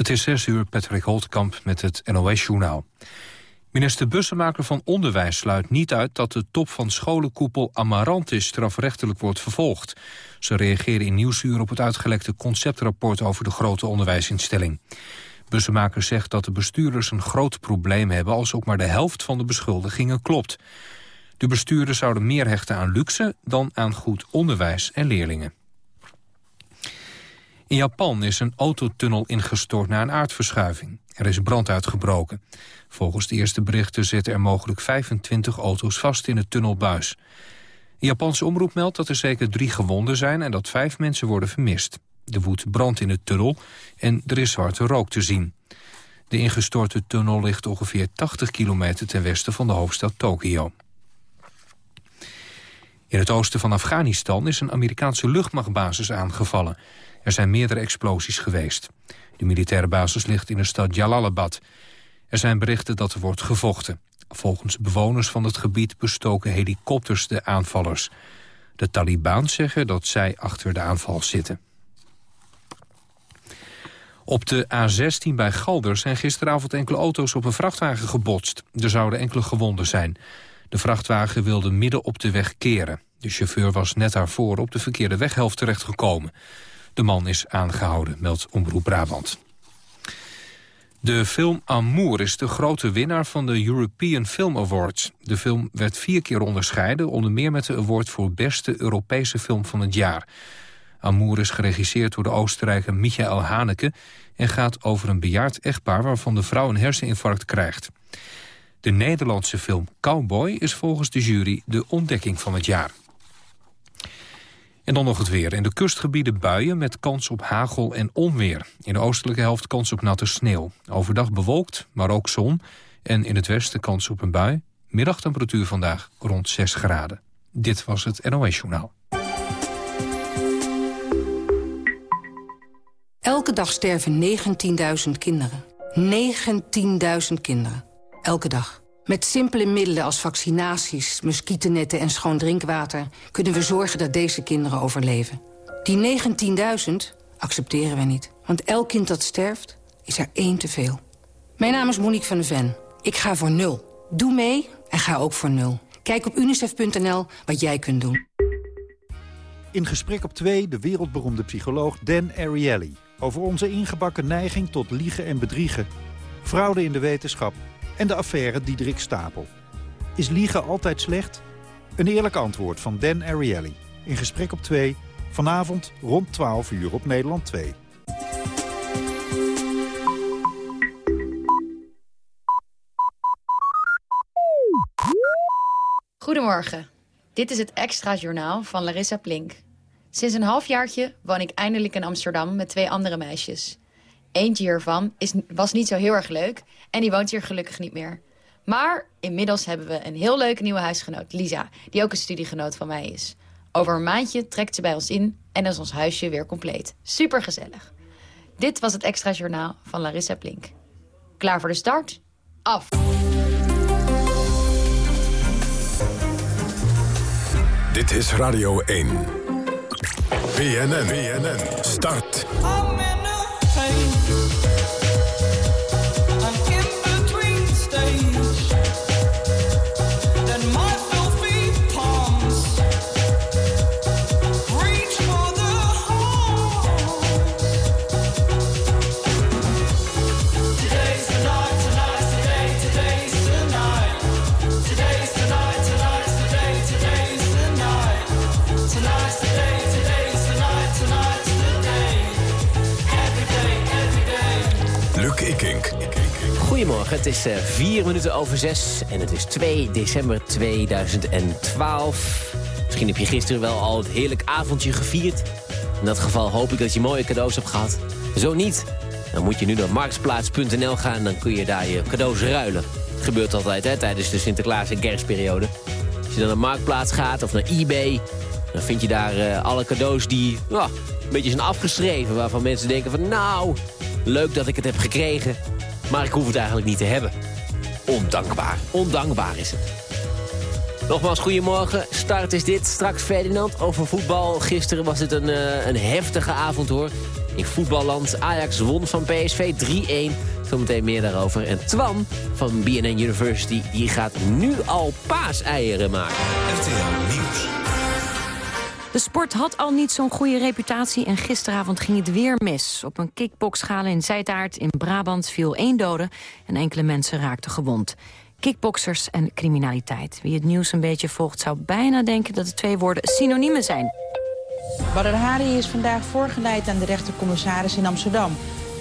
Het is 6 uur, Patrick Holtkamp met het NOS-journaal. Minister Bussemaker van Onderwijs sluit niet uit... dat de top van scholenkoepel Amarantis strafrechtelijk wordt vervolgd. Ze reageren in Nieuwsuur op het uitgelekte conceptrapport... over de grote onderwijsinstelling. Bussemaker zegt dat de bestuurders een groot probleem hebben... als ook maar de helft van de beschuldigingen klopt. De bestuurders zouden meer hechten aan luxe... dan aan goed onderwijs en leerlingen. In Japan is een autotunnel ingestort na een aardverschuiving. Er is brand uitgebroken. Volgens de eerste berichten zitten er mogelijk 25 auto's vast in het tunnelbuis. De Japanse omroep meldt dat er zeker drie gewonden zijn... en dat vijf mensen worden vermist. Er woedt brand in het tunnel en er is zwarte rook te zien. De ingestorte tunnel ligt ongeveer 80 kilometer ten westen van de hoofdstad Tokio. In het oosten van Afghanistan is een Amerikaanse luchtmachtbasis aangevallen. Er zijn meerdere explosies geweest. De militaire basis ligt in de stad Jalalabad. Er zijn berichten dat er wordt gevochten. Volgens bewoners van het gebied bestoken helikopters de aanvallers. De Taliban zeggen dat zij achter de aanval zitten. Op de A16 bij Galder zijn gisteravond enkele auto's op een vrachtwagen gebotst. Er zouden enkele gewonden zijn. De vrachtwagen wilde midden op de weg keren. De chauffeur was net daarvoor op de verkeerde weghelft terechtgekomen. De man is aangehouden, meldt Omroep Brabant. De film Amour is de grote winnaar van de European Film Awards. De film werd vier keer onderscheiden, onder meer met de award voor beste Europese film van het jaar. Amour is geregisseerd door de Oostenrijker Michael Haneke... en gaat over een bejaard echtpaar waarvan de vrouw een herseninfarct krijgt. De Nederlandse film Cowboy is volgens de jury de ontdekking van het jaar. En dan nog het weer. In de kustgebieden buien met kans op hagel en onweer. In de oostelijke helft kans op natte sneeuw. Overdag bewolkt, maar ook zon. En in het westen kans op een bui. Middagtemperatuur vandaag rond 6 graden. Dit was het NOS Journaal. Elke dag sterven 19.000 kinderen. 19.000 kinderen. Elke dag. Met simpele middelen als vaccinaties, muggennetten en schoon drinkwater... kunnen we zorgen dat deze kinderen overleven. Die 19.000 accepteren we niet. Want elk kind dat sterft, is er één te veel. Mijn naam is Monique van de Ven. Ik ga voor nul. Doe mee en ga ook voor nul. Kijk op unicef.nl wat jij kunt doen. In gesprek op twee de wereldberoemde psycholoog Dan Ariely... over onze ingebakken neiging tot liegen en bedriegen. Fraude in de wetenschap en de affaire Diederik Stapel. Is liegen altijd slecht? Een eerlijk antwoord van Dan Ariely. In gesprek op 2, vanavond rond 12 uur op Nederland 2. Goedemorgen. Dit is het Extra Journaal van Larissa Plink. Sinds een halfjaartje woon ik eindelijk in Amsterdam met twee andere meisjes. Eentje hiervan is, was niet zo heel erg leuk en die woont hier gelukkig niet meer. Maar inmiddels hebben we een heel leuke nieuwe huisgenoot, Lisa, die ook een studiegenoot van mij is. Over een maandje trekt ze bij ons in en is ons huisje weer compleet. Super gezellig. Dit was het extra journaal van Larissa Plink. Klaar voor de start? Af! Dit is Radio 1. BNN, BNN, start. Vier minuten over zes en het is 2 december 2012. Misschien heb je gisteren wel al het heerlijk avondje gevierd. In dat geval hoop ik dat je mooie cadeaus hebt gehad. Zo niet, dan moet je nu naar marktplaats.nl gaan... dan kun je daar je cadeaus ruilen. Dat gebeurt altijd hè, tijdens de Sinterklaas- en kerstperiode. Als je dan naar Marktplaats gaat of naar eBay... dan vind je daar uh, alle cadeaus die een beetje zijn afgeschreven... waarvan mensen denken van nou, leuk dat ik het heb gekregen... Maar ik hoef het eigenlijk niet te hebben. Ondankbaar. Ondankbaar is het. Nogmaals, goedemorgen. Start is dit. Straks Ferdinand over voetbal. Gisteren was het een, uh, een heftige avond hoor. In voetballand, Ajax won van PSV 3-1. Zometeen meer daarover. En Twan van BNN University die gaat nu al paaseieren maken. RTL Nieuws. De sport had al niet zo'n goede reputatie en gisteravond ging het weer mis. Op een kickboxschale in Zijtaart in Brabant viel één dode en enkele mensen raakten gewond. Kickboxers en criminaliteit. Wie het nieuws een beetje volgt zou bijna denken dat de twee woorden synoniemen zijn. Badr Hari is vandaag voorgeleid aan de rechtercommissaris in Amsterdam.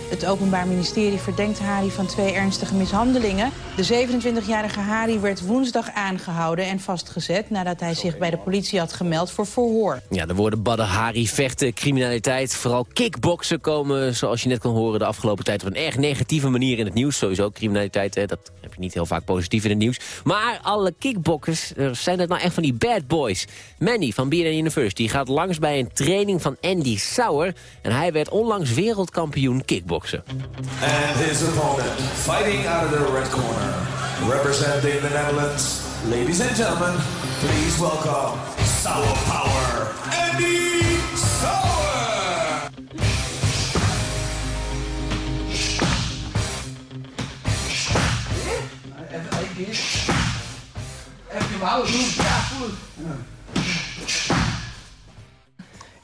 Het Openbaar Ministerie verdenkt Hari van twee ernstige mishandelingen. De 27-jarige Hari werd woensdag aangehouden en vastgezet... nadat hij zich bij de politie had gemeld voor verhoor. Ja, de woorden Badr Hari, vechten, criminaliteit, vooral kickboksen... komen, zoals je net kon horen, de afgelopen tijd... op een erg negatieve manier in het nieuws. Sowieso criminaliteit, hè, dat heb je niet heel vaak positief in het nieuws. Maar alle kickboxers, zijn dat nou echt van die bad boys? Manny van BNN University gaat langs bij een training van Andy Sauer... en hij werd onlangs wereldkampioen kickboksen. And his opponent, fighting out of the red corner, representing the Netherlands, ladies and gentlemen, please welcome Sour Power, Andy Sauer!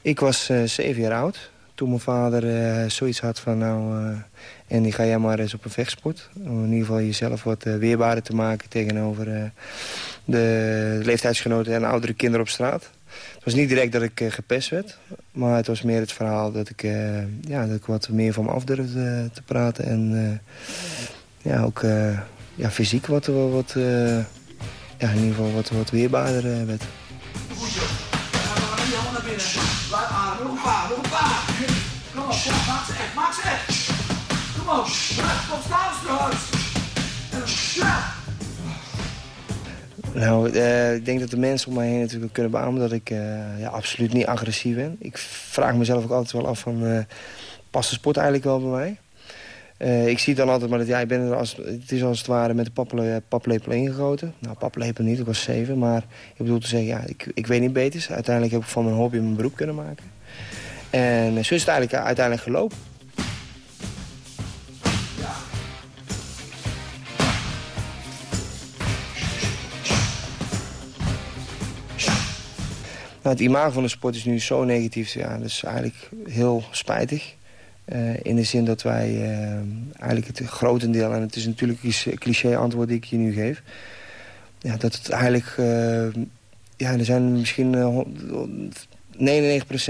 Ik was uh, zeven jaar oud toen mijn vader uh, zoiets had van... nou, en die ga jij maar eens op een vechtsport. Om in ieder geval jezelf wat uh, weerbaarder te maken... tegenover de leeftijdsgenoten en oudere kinderen op straat. Het was niet direct dat ik gepest werd. Maar het was meer het verhaal dat ik, ja, dat ik wat meer van me af durfde te praten. En ja, ook ja, fysiek wat, wat, ja, in ieder geval wat, wat weerbaarder werd. Nou, uh, ik denk dat de mensen om mij heen natuurlijk kunnen beamen dat ik uh, ja, absoluut niet agressief ben. Ik vraag mezelf ook altijd wel af van, uh, past de sport eigenlijk wel bij mij? Ik zie dan altijd maar dat ja, ik er als, het is als het ware met de pappele, paplepel ingegoten. Nou, paplepel niet, ik was zeven. Maar ik bedoel te zeggen, ja, ik, ik weet niet beters. Uiteindelijk heb ik van mijn hobby mijn beroep kunnen maken. En zo is het eigenlijk uiteindelijk gelopen. Nou, het imago van de sport is nu zo negatief. Ja, dat is eigenlijk heel spijtig. Uh, in de zin dat wij uh, eigenlijk het grotendeel... en het is natuurlijk een cliché antwoord die ik je nu geef... Ja, dat het eigenlijk... Uh, ja, er zijn misschien... 99%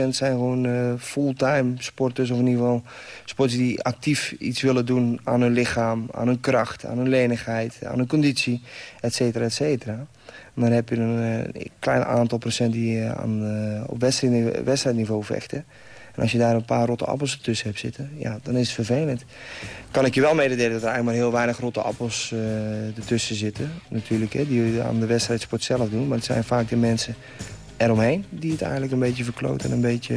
zijn gewoon fulltime sporters... of in ieder geval sporters die actief iets willen doen aan hun lichaam... aan hun kracht, aan hun lenigheid, aan hun conditie, et cetera, et cetera. En dan heb je een, een klein aantal procent die aan, op wedstrijdniveau vechten... En als je daar een paar rotte appels tussen hebt zitten, ja, dan is het vervelend. Kan ik je wel mededelen dat er eigenlijk maar heel weinig rotte appels uh, ertussen zitten. Natuurlijk, hè, die aan de wedstrijdsport zelf doen. Maar het zijn vaak de mensen eromheen die het eigenlijk een beetje verkloten en een beetje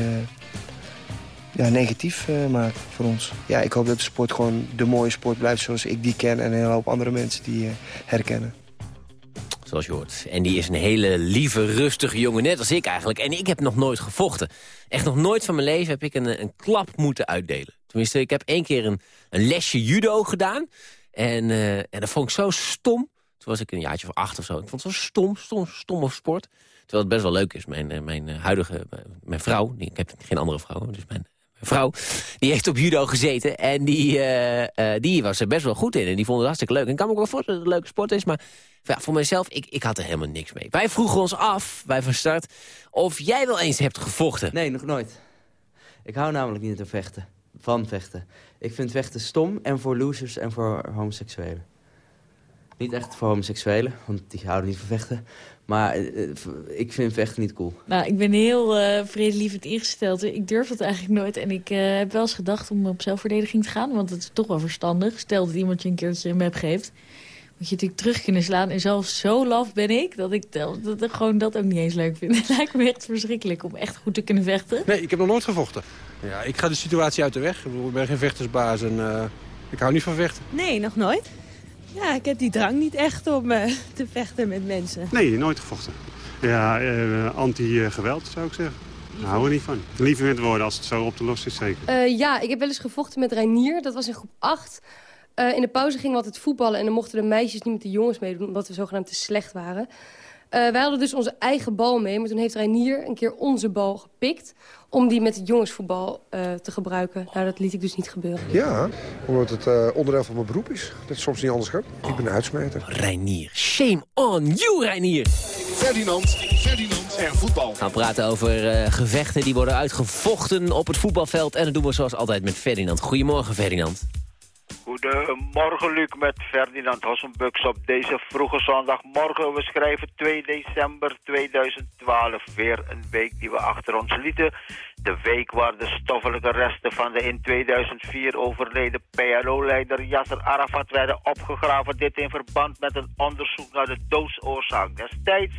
ja, negatief maken voor ons. Ja, ik hoop dat de sport gewoon de mooie sport blijft zoals ik die ken... en een hele hoop andere mensen die herkennen zoals je hoort. En die is een hele lieve, rustige jongen, net als ik eigenlijk. En ik heb nog nooit gevochten. Echt nog nooit van mijn leven heb ik een, een klap moeten uitdelen. Tenminste, ik heb één keer een, een lesje judo gedaan. En, uh, en dat vond ik zo stom. Toen was ik een jaartje of acht of zo. Ik vond het zo stom, stom, stom of sport. Terwijl het best wel leuk is. Mijn, eh, mijn huidige, mijn vrouw, ik heb geen andere vrouw, dus mijn vrouw, die heeft op judo gezeten. En die, uh, uh, die was er best wel goed in. En die vond het hartstikke leuk. En ik kan me ook wel voorstellen dat het een leuke sport is. Maar ja, voor mezelf, ik, ik had er helemaal niks mee. Wij vroegen ons af, bij van start, of jij wel eens hebt gevochten. Nee, nog nooit. Ik hou namelijk niet van vechten. Van vechten. Ik vind vechten stom en voor losers en voor homoseksuelen. Niet echt voor homoseksuelen, want die houden niet van vechten. Maar uh, ik vind vechten niet cool. Nou, ik ben heel uh, vredelievend ingesteld. Ik durf dat eigenlijk nooit. En ik uh, heb wel eens gedacht om op zelfverdediging te gaan. Want het is toch wel verstandig. Stel dat iemand je een keertje een map geeft. Moet je natuurlijk terug kunnen slaan. En zelfs zo laf ben ik dat ik dat, dat, gewoon dat ook niet eens leuk vind. Het lijkt me echt verschrikkelijk om echt goed te kunnen vechten. Nee, ik heb nog nooit gevochten. Ja, ik ga de situatie uit de weg. Ik, bedoel, ik ben geen vechtersbaas en ik hou niet van vechten. Nee, nog nooit. Ja, ik heb die drang niet echt om uh, te vechten met mensen. Nee, nooit gevochten. Ja, uh, anti-geweld zou ik zeggen. Daar houden we niet van. Liever met woorden als het zo op te lossen is, zeker. Eh, ja, ik heb wel eens gevochten met Reinier. Dat was in groep 8. Eh, in de pauze gingen we altijd voetballen... en dan mochten de meisjes niet met de jongens meedoen... omdat we zogenaamd te slecht waren. Eh, wij hadden dus onze eigen bal mee. Maar toen heeft Reinier een keer onze bal gepikt... om die met het jongensvoetbal eh, te gebruiken. Nou, dat liet ik dus niet gebeuren. Ja, omdat het eh, onderdeel van mijn beroep is. Dat het soms niet anders gaat. Ik ben een uitsmijter. Reinier. Shame on you, Reinier. Ferdinand, Ferdinand en voetbal. We gaan praten over eh, gevechten die worden uitgevochten op het voetbalveld. En dat doen we zoals altijd met Ferdinand. Goedemorgen, Ferdinand. Goedemorgen Luc met Ferdinand Hossenbux op deze vroege zondagmorgen. We schrijven 2 december 2012, weer een week die we achter ons lieten. De week waar de stoffelijke resten van de in 2004 overleden PLO-leider Yasser Arafat werden opgegraven. Dit in verband met een onderzoek naar de doodsoorzaak destijds.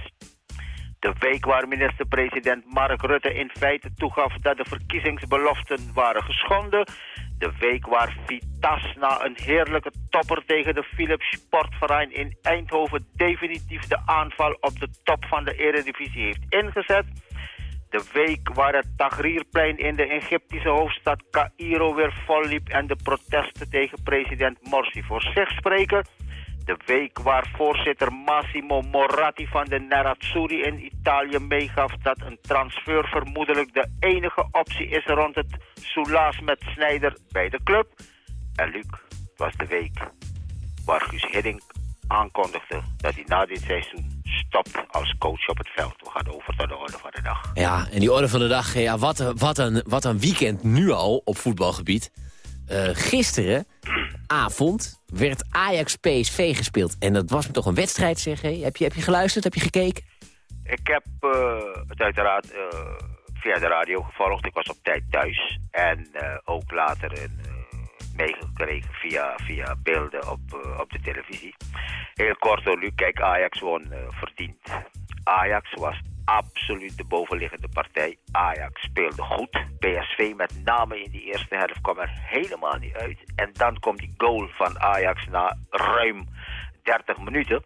De week waar minister-president Mark Rutte in feite toegaf dat de verkiezingsbeloften waren geschonden. De week waar Vitas na een heerlijke topper tegen de Philips Sportverein in Eindhoven definitief de aanval op de top van de eredivisie heeft ingezet. De week waar het Tahrirplein in de Egyptische hoofdstad Cairo weer volliep en de protesten tegen president Morsi voor zich spreken. De week waar voorzitter Massimo Moratti van de Nerazzurri in Italië meegaf dat een transfer vermoedelijk de enige optie is rond het soelaas met Snijder bij de club. En Luc, het was de week waar Guus Hiddink aankondigde dat hij na dit seizoen stopt als coach op het veld. We gaan over tot de orde van de dag. Ja, en die orde van de dag, ja, wat, wat, een, wat een weekend nu al op voetbalgebied. Eh gisterenavond werd Ajax-PSV gespeeld. En dat was toch een wedstrijd, zeg. Hè? Heb, je, heb je geluisterd? Heb je gekeken? Ik heb eh, het uiteraard eh, via de radio gevolgd. Ik was op tijd thuis. En eh, ook later meegekregen via, via beelden op, op de televisie. Heel kort hoor, Luc. Kijk, Ajax won eh, verdiend. Ajax was absoluut de bovenliggende partij. Ajax speelde goed. PSV met name in die eerste helft kwam er helemaal niet uit. En dan komt die goal van Ajax na ruim 30 minuten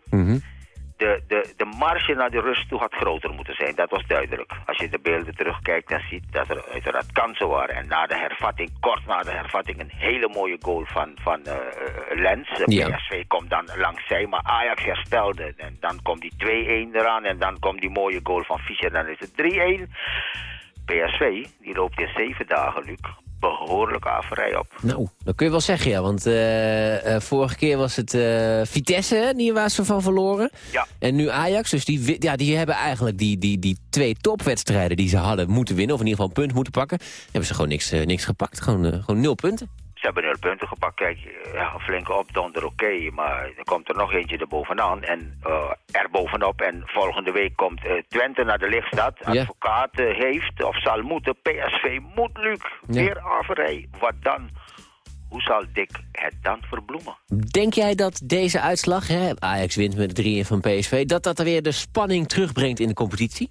de, de, de marge naar de rust toe had groter moeten zijn. Dat was duidelijk. Als je de beelden terugkijkt, dan ziet dat er uiteraard kansen waren. En na de hervatting, kort na de hervatting, een hele mooie goal van, van eh, eh, Lens. Ja. PSV komt dan langs zij, maar Ajax herstelde. En dan komt die 2-1 eraan en dan komt die mooie goal van Fischer. Dan is het 3-1. PSV, die loopt in zeven dagen, Luc, behoorlijk averij op. Nou, dat kun je wel zeggen, ja. Want eh, eh, vorige keer was het eh, Vitesse, hè, die waar ze van verloren. Ja. En nu Ajax, dus die, ja, die hebben eigenlijk die, die, die twee topwedstrijden... die ze hadden moeten winnen, of in ieder geval een punt moeten pakken... hebben ze gewoon niks, niks gepakt. Gewoon, gewoon nul punten. Ze hebben nul punten gepakt. Kijk, ja, een flinke opdonder, oké. maar er komt er nog eentje erbovenaan. En eh er bovenop. En volgende week komt eh, Twente naar de lichtstad. Ja. Advocaat eh, heeft of zal moeten. PSV moet, Luc. Weer averij. Wat dan? Hoe zal Dick het dan verbloemen? Denk jij dat deze uitslag, hè, Ajax wint met de 3-1 van PSV... dat dat er weer de spanning terugbrengt in de competitie?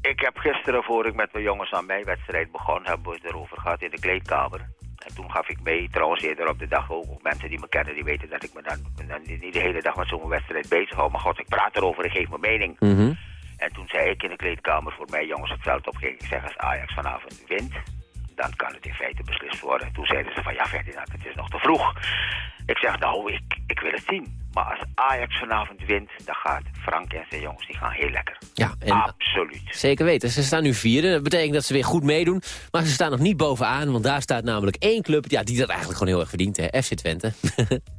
Ik heb gisteren, voor ik met mijn jongens aan mijn wedstrijd begon... hebben we het erover gehad in de kleedkamer. En toen gaf ik mee, trouwens eerder op de dag ook. ook Mensen die me kennen, die weten dat ik me dan, dan niet de hele dag met zo'n wedstrijd bezig hou. Maar god, ik praat erover, ik geef mijn mening. En toen zei ik in de kleedkamer voor mij jongens het veld opging. Ik zeg als Ajax vanavond wint, dan kan het in feite beslist worden. En toen zeiden ze van ja Ferdinand, het is nog te vroeg. Ik zeg nou, ik, ik wil het zien. Maar als Ajax vanavond wint, dan gaat Frank en zijn jongens, die gaan heel lekker. Ja, en Absoluut. Zeker weten. Ze staan nu vierde. Dat betekent dat ze weer goed meedoen. Maar ze staan nog niet bovenaan. Want daar staat namelijk één club ja, die dat eigenlijk gewoon heel erg verdient. Hè? FC Twente.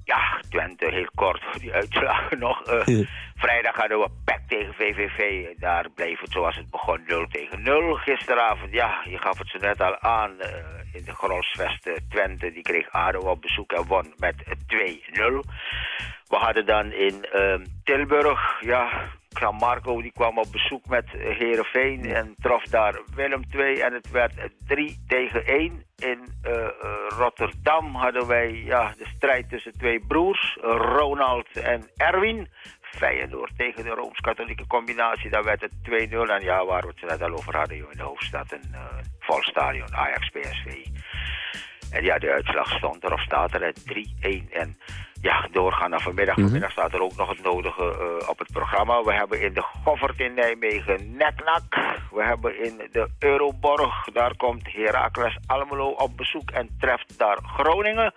Ja, Twente, heel kort, die uitslagen nog. Eh, vrijdag hadden we PEC tegen VVV. Daar bleef het zoals het begon 0 tegen 0. Gisteravond, ja, je gaf het zo net al aan. eh, in de Grolsvest eh, Twente, die kreeg ADO op bezoek en won met eh, 2-0. We hadden dan in ehm, Tilburg, ja, San Marco die kwam op bezoek met Heerenveen en trof daar Willem 2 en het werd eh, 3 tegen 1. In eh, Rotterdam hadden wij ja, de strijd tussen twee broers, Ronald en Erwin. Feyenoord tegen de Rooms-Katholieke combinatie, daar werd het 2-0. En ja, waar we het net al over hadden, in de hoofdstad, een eh vol stadion, Ajax-PSV. En ja, de uitslag stond er of staat er 3-1. En ja, doorgaan naar vanmiddag. Mhm. Vanmiddag staat er ook nog het nodige eh, op het programma. We hebben in de Goffert in Nijmegen Neknak. We hebben in de Euroborg, daar komt Heracles Almelo op bezoek en treft daar Groningen.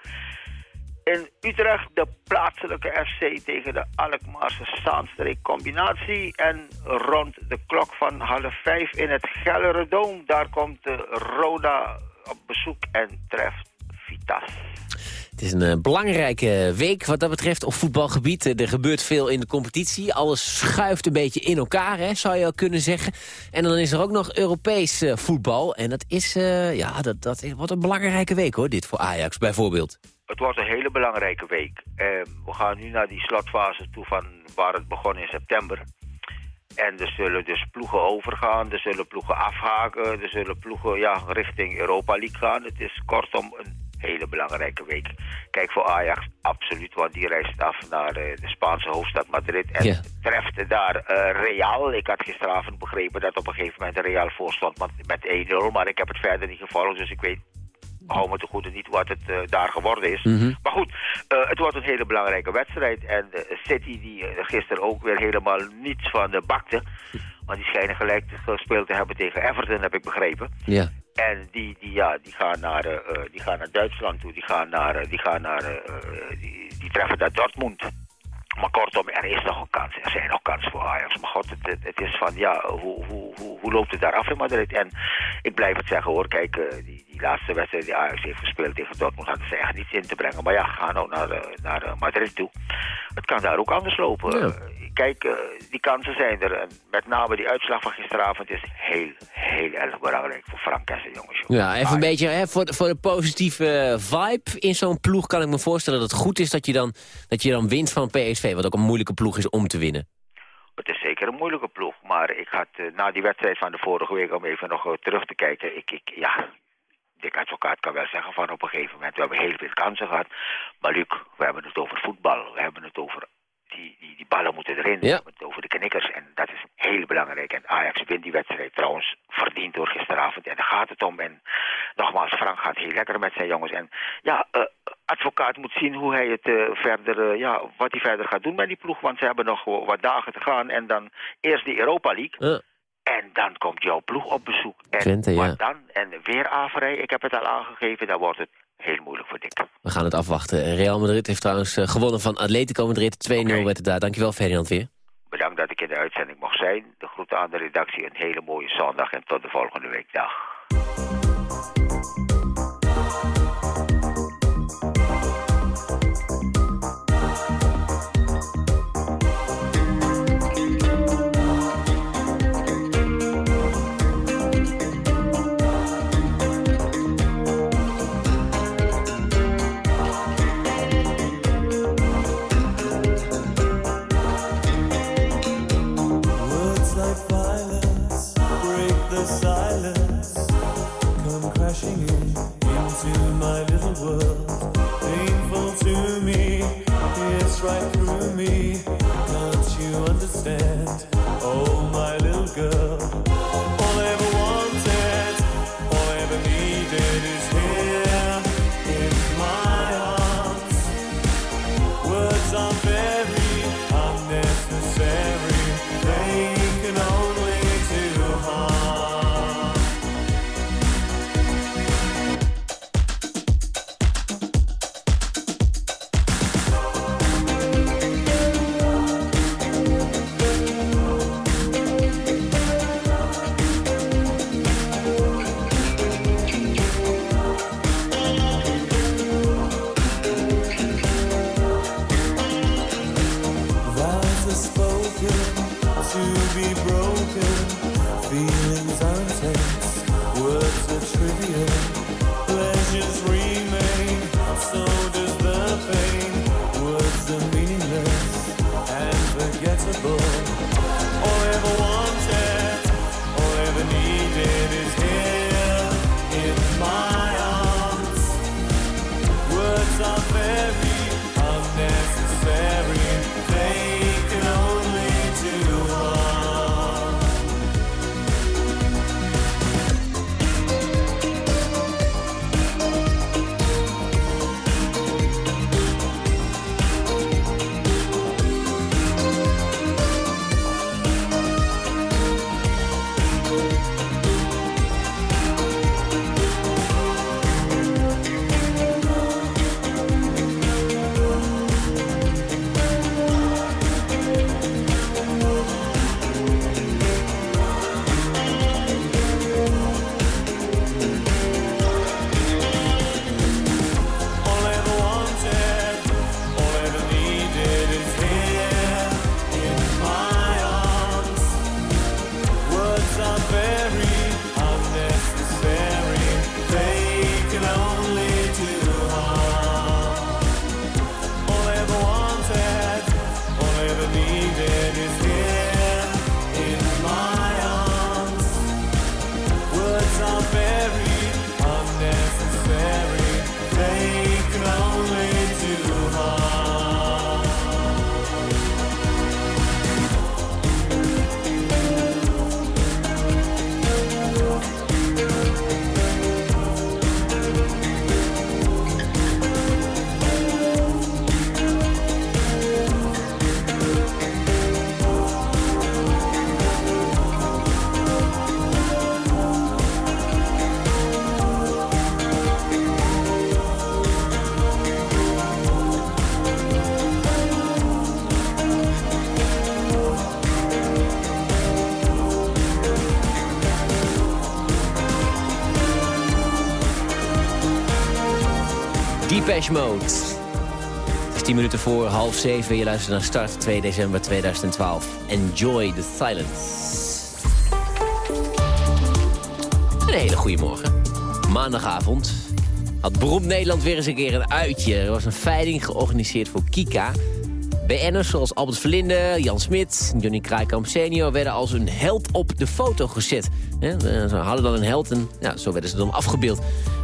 In Utrecht de plaatselijke FC tegen de Alkmaarse Zaanstreek combinatie. En rond de klok van half vijf in het Gelderdoom. Daar komt de Roda op bezoek en treft Vitas. Het is een eh, belangrijke week wat dat betreft op voetbalgebied. Eh, Er gebeurt veel in de competitie. Alles schuift een beetje in elkaar, hè, zou je al kunnen zeggen. En dan is er ook nog Europees eh, voetbal. En dat, is, ja, dat, dat is, wordt een belangrijke week, hoor, dit voor Ajax bijvoorbeeld. Het wordt een hele belangrijke week. Eh, we gaan nu naar die slotfase toe van waar het begon in september. En er zullen dus ploegen overgaan, er zullen ploegen afhaken, er zullen ploegen ja, richting Europa League gaan. Het is kortom een hele belangrijke week. Kijk, voor Ajax absoluut, want die reist af naar eh, de Spaanse hoofdstad Madrid en treft daar eh, Real. Ik had gisteravond begrepen dat op een gegeven moment Real voorstond met 1-0, maar ik heb het verder niet gevolgd, dus ik weet hou me te goede niet wat het eh, daar geworden is. Mhm. Maar goed, eh, het wordt een hele belangrijke wedstrijd. En eh, City, die gisteren ook weer helemaal niets van de bakte. Want die schijnen gelijk gespeeld te hebben tegen Everton, heb ik begrepen. Ja. En die, die, ja, die, gaan naar, die gaan naar Duitsland toe. Die gaan naar, die, gaan naar die, die treffen daar Dortmund. Maar kortom, er is nog een kans. Er zijn nog kansen voor Ajax. Maar god, het, het, is van, ja, hoe, hoe, hoe, hoe loopt het daar af in Madrid? En ik blijf het zeggen hoor. Kijk, die, die laatste wedstrijd die Ajax heeft gespeeld tegen Dortmund hadden ze echt niets in te brengen. Maar ja, ga nou naar, eh, naar eh, Madrid toe. Het kan daar ook anders lopen. Ja. Eh, Kijk, die kansen zijn er. En met name die uitslag van gisteravond is heel, heel erg belangrijk voor Frank en zijn jongens. joh. Ja, even een beetje hè, voor, de- voor de positieve vibe in zo'n ploeg kan ik me voorstellen dat het goed is dat je dan, dat je dan wint van PSV. Wat ook een moeilijke ploeg is om te winnen. Het is zeker een moeilijke ploeg. Maar ik had na die wedstrijd van de vorige week, om even nog terug te kijken. Ik, ik, ja, Dick Advocaat kan wel zeggen van op een gegeven moment, we hebben heel veel kansen gehad. Maar Luc, we hebben het over voetbal. We hebben het over die, die, die ballen moeten erin. We Ja. hebben het over de knikkers. En dat is heel belangrijk. En Ajax wint die wedstrijd trouwens verdiend door gisteravond. En daar gaat het om. En nogmaals, Frank gaat heel lekker met zijn jongens. En ja, eh, advocaat moet zien hoe hij het eh, verder, eh, ja, wat hij verder gaat doen met die ploeg. Want ze hebben nog wat dagen te gaan. En dan eerst de Europa League. En dan komt jouw ploeg op bezoek. En Twente, wat ja. dan? En weer averij. Ik heb het al aangegeven. Dan wordt het heel moeilijk voor Dick. We gaan het afwachten. Real Madrid heeft trouwens eh, gewonnen van Atletico Madrid. 2-0 werd het daar. Dankjewel Ferdinand weer. Bedankt dat ik in de uitzending mocht zijn. De groeten aan de redactie. Een hele mooie zondag. En tot de volgende week. Right Depeche Mode. Het is 10 minuten voor half 7. Je luistert naar start 2 december 2012. Enjoy the silence. Een hele goede morgen. Maandagavond had beroemd Nederland weer eens een keer een uitje. Er was een veiling georganiseerd voor Kika. BN'ers zoals Albert Verlinde, Jan Smit, Johnny Kraaikamp senior... werden als een held op de foto gezet. Ze hadden dan een held en ja, zo werden ze dan afgebeeld.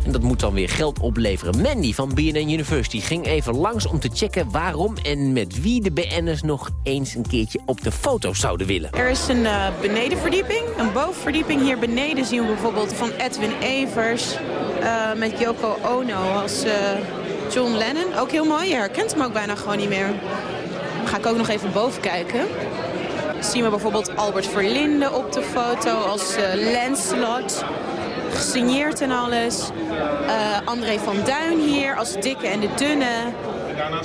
En dat moet dan weer geld opleveren. Mandy van BNN University ging even langs om te checken... waarom en met wie de BN'ers nog eens een keertje op de foto zouden willen. Er is een uh, benedenverdieping, een bovenverdieping. Hier beneden zien we bijvoorbeeld van Edwin Evers... Uh, met Yoko Ono als uh, John Lennon. Ook heel mooi, je herkent hem ook bijna gewoon niet meer. Ga ik ook nog even boven kijken. Zien we bijvoorbeeld Albert Verlinde op de foto als uh, Lancelot. Gesigneerd en alles. Uh, André van Duin hier als Dikke en de Dunne.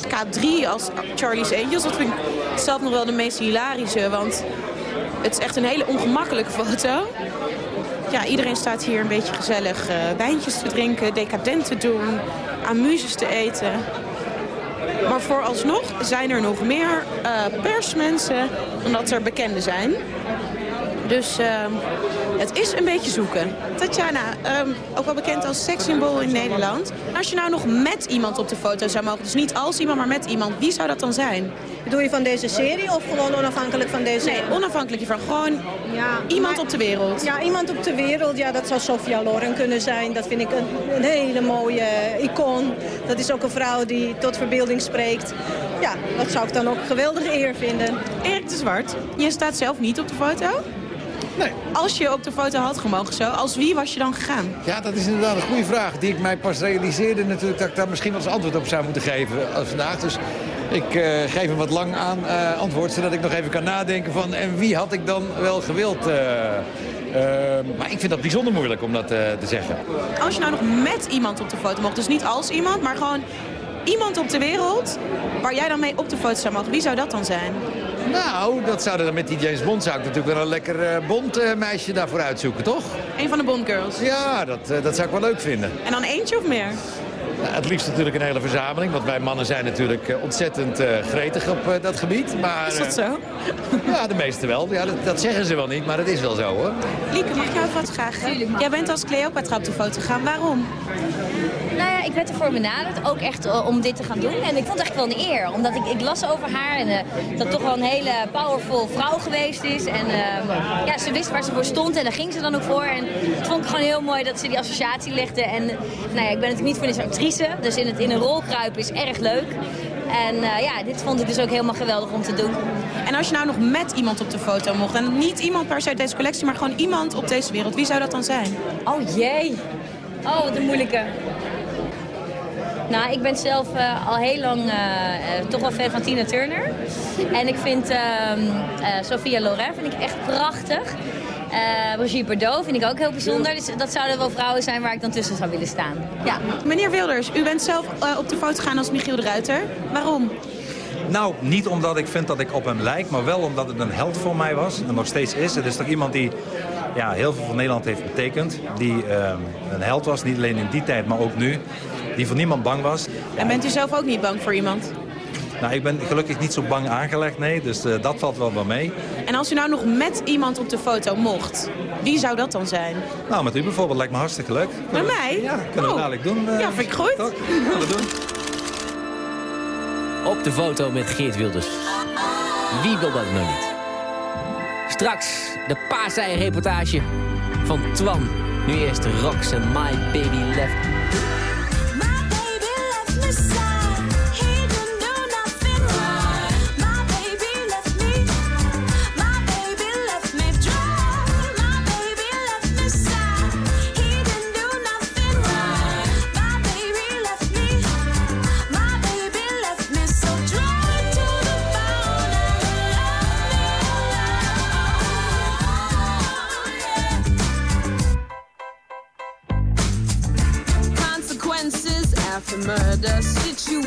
K3 als Charlie's Angels. Dat vind ik zelf nog wel de meest hilarische. Want het is echt een hele ongemakkelijke foto. Ja, iedereen staat hier een beetje gezellig uh, wijntjes te drinken, decadent te doen, amuses te eten. Maar vooralsnog zijn er nog meer uh, persmensen dan dat er bekenden zijn. Dus uh, het is een beetje zoeken. Tatjana, um, ook wel bekend als sekssymbool in Nederland. Als je nou nog met iemand op de foto zou mogen, dus niet als iemand, maar met iemand, wie zou dat dan zijn? Bedoel je van deze serie of gewoon onafhankelijk van deze? Nee, onafhankelijk hiervan. Gewoon ja, iemand maar, op de wereld. Ja, iemand op de wereld. Ja, dat zou Sofia Loren kunnen zijn. Dat vind ik een, een hele mooie icoon. Dat is ook een vrouw die tot verbeelding spreekt. Ja, dat zou ik dan ook geweldig eer vinden. Erik de Zwart, je staat zelf niet op de foto? Nee. Als je op de foto had gemogen zo, als wie was je dan gegaan? Ja, dat is inderdaad een goede vraag. Die ik mij pas realiseerde natuurlijk dat ik daar misschien wel eens antwoord op zou moeten geven vandaag. Dus ik uh, geef een wat lang aan uh, antwoord, zodat ik nog even kan nadenken van... en wie had ik dan wel gewild... Uh, maar ik vind dat bijzonder moeilijk om dat te zeggen. Als je nou nog met iemand op de foto mocht, dus niet als iemand, maar gewoon iemand op de wereld... waar jij dan mee op de foto zou mogen, wie zou dat dan zijn? Nou, dat zou dan met die James Bond zou ik natuurlijk wel een lekker uh, Bond uh, meisje daarvoor uitzoeken, toch? Een van de Bond girls? Ja, dat, uh, dat zou ik wel leuk vinden. En dan eentje of meer? Nou, het liefst natuurlijk een hele verzameling, want wij mannen zijn natuurlijk ontzettend gretig op dat gebied. Maar, is dat zo? ja, de meeste wel. Ja, dat, dat, zeggen ze wel niet, maar dat is wel zo hoor. Lieke, mag ik jou wat vragen? Jij bent als Cleopatra op de foto gegaan. Waarom? Ik werd ervoor benaderd, ook echt uh, om dit te gaan doen. En ik vond het echt wel een eer, omdat ik, ik las over haar en uh, dat toch wel een hele powerful vrouw geweest is. En uh, ja, ze wist waar ze voor stond en daar ging ze dan ook voor. En het vond ik gewoon heel mooi dat ze die associatie legde. En nou ja, ik ben natuurlijk niet voor een actrice, dus in, het, in een rol kruipen is erg leuk. En ja, dit vond ik dus ook helemaal geweldig om te doen. En als je nou nog met iemand op de foto mocht, en niet iemand per se uit deze collectie, maar gewoon iemand op deze wereld, wie zou dat dan zijn? Oh jee. Oh, wat een moeilijke. Nou, ik ben zelf uh, al heel lang uh, uh, toch wel fan van Tina Turner. En ik vind Sophia Loren vind ik echt prachtig. Brigitte Bardot vind ik ook heel bijzonder. Dus dat zouden wel vrouwen zijn waar ik dan tussen zou willen staan. Ja. Meneer Wilders, u bent zelf op de foto gegaan als Michiel de Ruiter. Waarom? Nou, niet omdat ik vind dat ik op hem lijk, maar wel omdat het een held voor mij was. En nog steeds is. Het is toch iemand die ja, heel veel voor Nederland heeft betekend. Die een held was, niet alleen in die tijd, maar ook nu die voor niemand bang was. En bent u zelf ook niet bang voor iemand? Nou, ik ben gelukkig niet zo bang aangelegd, nee. Dus uh, dat valt wel wel mee. En als u nou nog met iemand op de foto mocht, wie zou dat dan zijn? Nou, met u bijvoorbeeld lijkt me hartstikke leuk. Met mij? Ja, kunnen oh. we dadelijk doen. Uh, ja, vind ik goed. Toch? Gaan we doen. Op de foto met Geert Wilders. Wie wil dat nou niet? Straks de paasei-reportage van Twan. Nu eerst Rox en My Baby Left.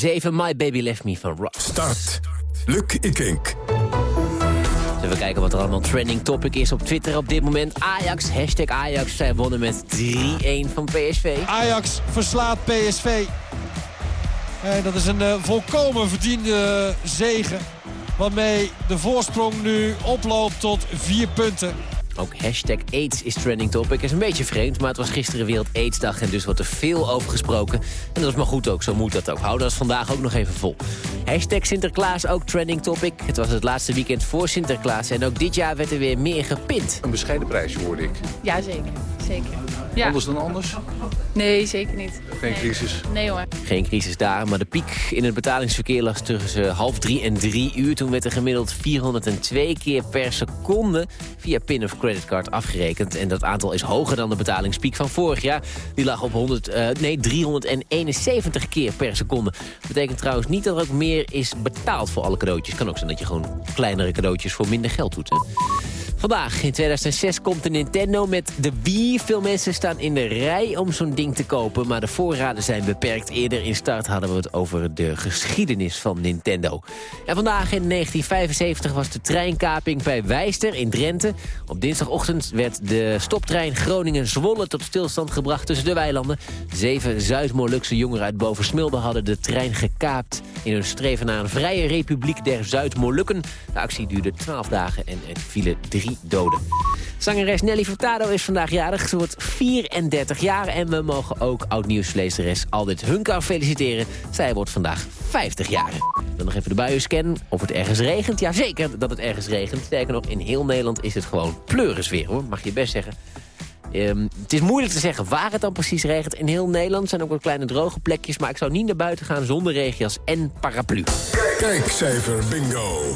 7, My Baby Left Me van Rock Start. Luc Ikink. Even kijken wat er allemaal trending topic is op Twitter op dit moment. Ajax, hashtag Ajax, zij wonnen met 3-1 van PSV. Ajax verslaat PSV. En dat is een eh, volkomen verdiende eh, zegen. Waarmee de voorsprong nu oploopt tot vier punten. Ook hashtag AIDS is trending topic. Is een beetje vreemd, maar het was gisteren Wereld AIDS-dag... en dus wordt er veel over gesproken. En dat is maar goed ook, zo moet dat ook. Houden dat vandaag ook nog even vol. Hashtag Sinterklaas ook trending topic. Het was het laatste weekend voor Sinterklaas... en ook dit jaar werd er weer meer gepint. Een bescheiden prijsje hoorde ik. Ja, zeker. Ja. Anders dan anders? Nee, zeker niet. Geen Nee. crisis? Nee hoor. Geen crisis daar, maar de piek in het betalingsverkeer lag tussen half drie en drie uur. Toen werd er gemiddeld 402 keer per seconde via PIN of creditcard afgerekend. En dat aantal is hoger dan de betalingspiek van vorig jaar. Die lag op 100, eh, nee, 371 keer per seconde. Betekent trouwens niet dat er ook meer is betaald voor alle cadeautjes. Kan ook zijn dat je gewoon kleinere cadeautjes voor minder geld doet. Hè? Vandaag, in 2006, komt de Nintendo met de Wii. Veel mensen staan in de rij om zo'n ding te kopen... maar de voorraden zijn beperkt. Eerder in start hadden we het over de geschiedenis van Nintendo. En vandaag in 1975 was de treinkaping bij Wijster in Drenthe. Op dinsdagochtend werd de stoptrein Groningen-Zwolle tot stilstand gebracht tussen de weilanden. Zeven Zuid-Molukse jongeren uit Bovensmilde hadden de trein gekaapt... in hun streven naar een vrije republiek der Zuid-Molukken. De actie duurde 12 dagen en er vielen drie doden. Zangeres Nelly Furtado is vandaag jarig. Ze wordt 34 jaar en we mogen ook oud-nieuwslezeres Aldit Hunka feliciteren. Zij wordt vandaag 50 jaar. Dan nog even de buienscan. Of het ergens regent? Jazeker dat het ergens regent. Sterker nog, in heel Nederland is het gewoon pleurisweer hoor. Mag je best zeggen. Ehm, het is moeilijk te zeggen waar het dan precies regent. In heel Nederland zijn ook wat kleine droge plekjes. Maar ik zou niet naar buiten gaan zonder regenjas en paraplu. Kijkcijfer bingo.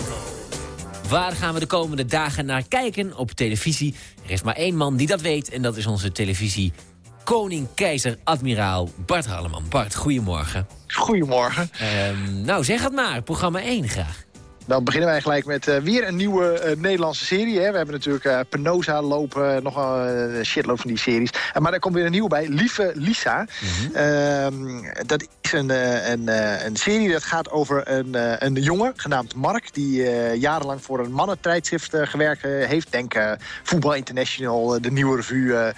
Waar gaan we de komende dagen naar kijken op televisie? Er is maar één man die dat weet en dat is onze televisie koning, keizer, admiraal Bart Halleman. Bart, goedemorgen. Goedemorgen. Ehm, nou, zeg het maar. Programma 1 graag. Dan beginnen wij gelijk met eh, weer een nieuwe eh, Nederlandse serie. Hè. We hebben natuurlijk eh, Penosa lopen, nog een shitload van die series. Maar daar komt weer een nieuwe bij, Lieve Lisa. Ehm, dat is een, een, een serie dat gaat over een, een jongen genaamd Mark... die jarenlang voor een mannentijdschrift gewerkt heeft. Denk Voetbal International, De Nieuwe Revue,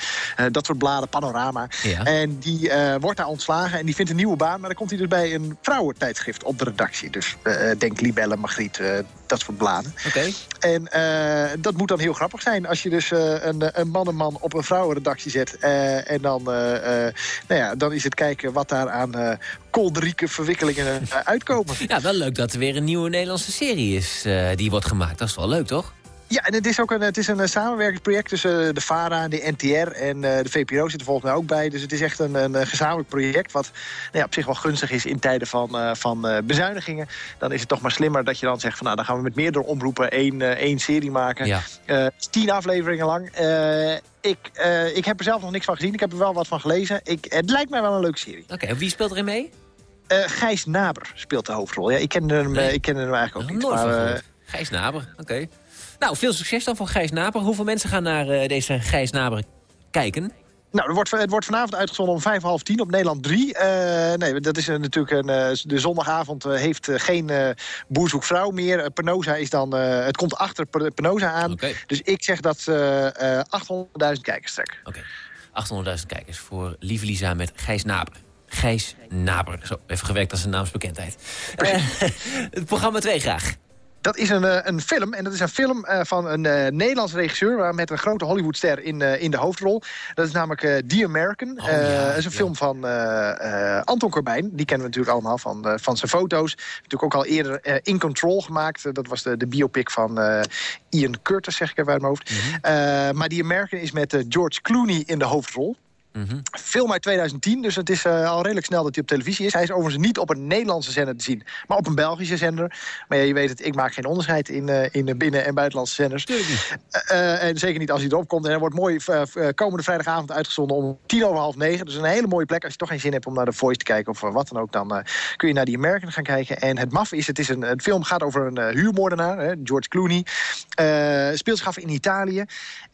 dat soort bladen, Panorama. Ja. En die wordt daar ontslagen en die vindt een nieuwe baan... maar dan komt hij dus bij een vrouwentijdschrift op de redactie. Dus denk Libelle, Eh, dat soort bladen. Oké. En eh, dat moet dan heel grappig zijn als je dus eh, een, een mannenman op een vrouwenredactie zet. en dan, nou ja, dan is het kijken wat daar aan kolderieke verwikkelingen uitkomen. Ja, wel leuk dat er weer een nieuwe Nederlandse serie is die wordt gemaakt. Dat is wel leuk, toch? Ja, en het is ook een, het is een eh, samenwerkingsproject tussen eh, de VARA, de NTR en eh, de VPRO zit er volgens mij ook bij. Dus het is echt een, een eh, gezamenlijk project wat nou ja, op zich wel gunstig is in tijden van, eh, van eh, bezuinigingen. Dan is het toch maar slimmer dat je dan zegt van nou, dan gaan we met meerdere omroepen één, eh, één serie maken. Ja. Eh, tien afleveringen lang. Eh, ik, eh, ik heb er zelf nog niks van gezien. Ik heb er wel wat van gelezen. Ik, het lijkt mij wel een leuke serie. Oké, en wie speelt erin mee? Eh, Gijs Naber speelt de hoofdrol. Ja, ik kende hem, eh, ik kende hem eigenlijk ook niet. Nooit Maar, eh. Gijs Naber, oké. Nou, veel succes dan van Gijs Naber. Hoeveel mensen gaan naar eh, deze Gijs Naber kijken? Nou, er wordt, het wordt vanavond uitgezonden om vijf, half tien op Nederland 3. Eh, nee, dat is natuurlijk een... eh, de zondagavond heeft geen eh boer zoekt vrouw meer. Penosa is dan... het komt achter Penosa aan. Dus ik zeg dat eh, eh, 800.000 kijkers trek. 800.000 kijkers voor Lieve Lisa met Gijs Naber. Gijs Naber. Zo, even gewerkt als een naamsbekendheid. Het programma 2 graag. Dat is een, eh, een film. En dat is een film eh, van een eh Nederlandse regisseur... met een grote Hollywoodster in, in de hoofdrol. Dat is namelijk The American. Oh, dat is een film van Anton Corbijn. Die kennen we natuurlijk allemaal van, van zijn foto's. Natuurlijk ook al eerder In Control gemaakt. Dat was de, de biopic van Ian Curtis, zeg ik even uit mijn hoofd. Mhm. Maar The American is met George Clooney in de hoofdrol. Film uit 2010, dus het is eh, al redelijk snel dat hij op televisie is. Hij is overigens niet op een Nederlandse zender te zien, maar op een Belgische zender. Maar ja, je weet het, ik maak geen onderscheid in, eh, in binnen- en buitenlandse zenders. Eh, en zeker niet als hij erop komt. En hij wordt mooi komende vrijdagavond uitgezonden om tien over half negen. Dus een hele mooie plek. Als je toch geen zin hebt om naar de Voice te kijken of wat dan ook... dan kun je naar die American gaan kijken. En het maf is, het is een, een film gaat over een huurmoordenaar, hè, George Clooney. Speelt zich af in Italië.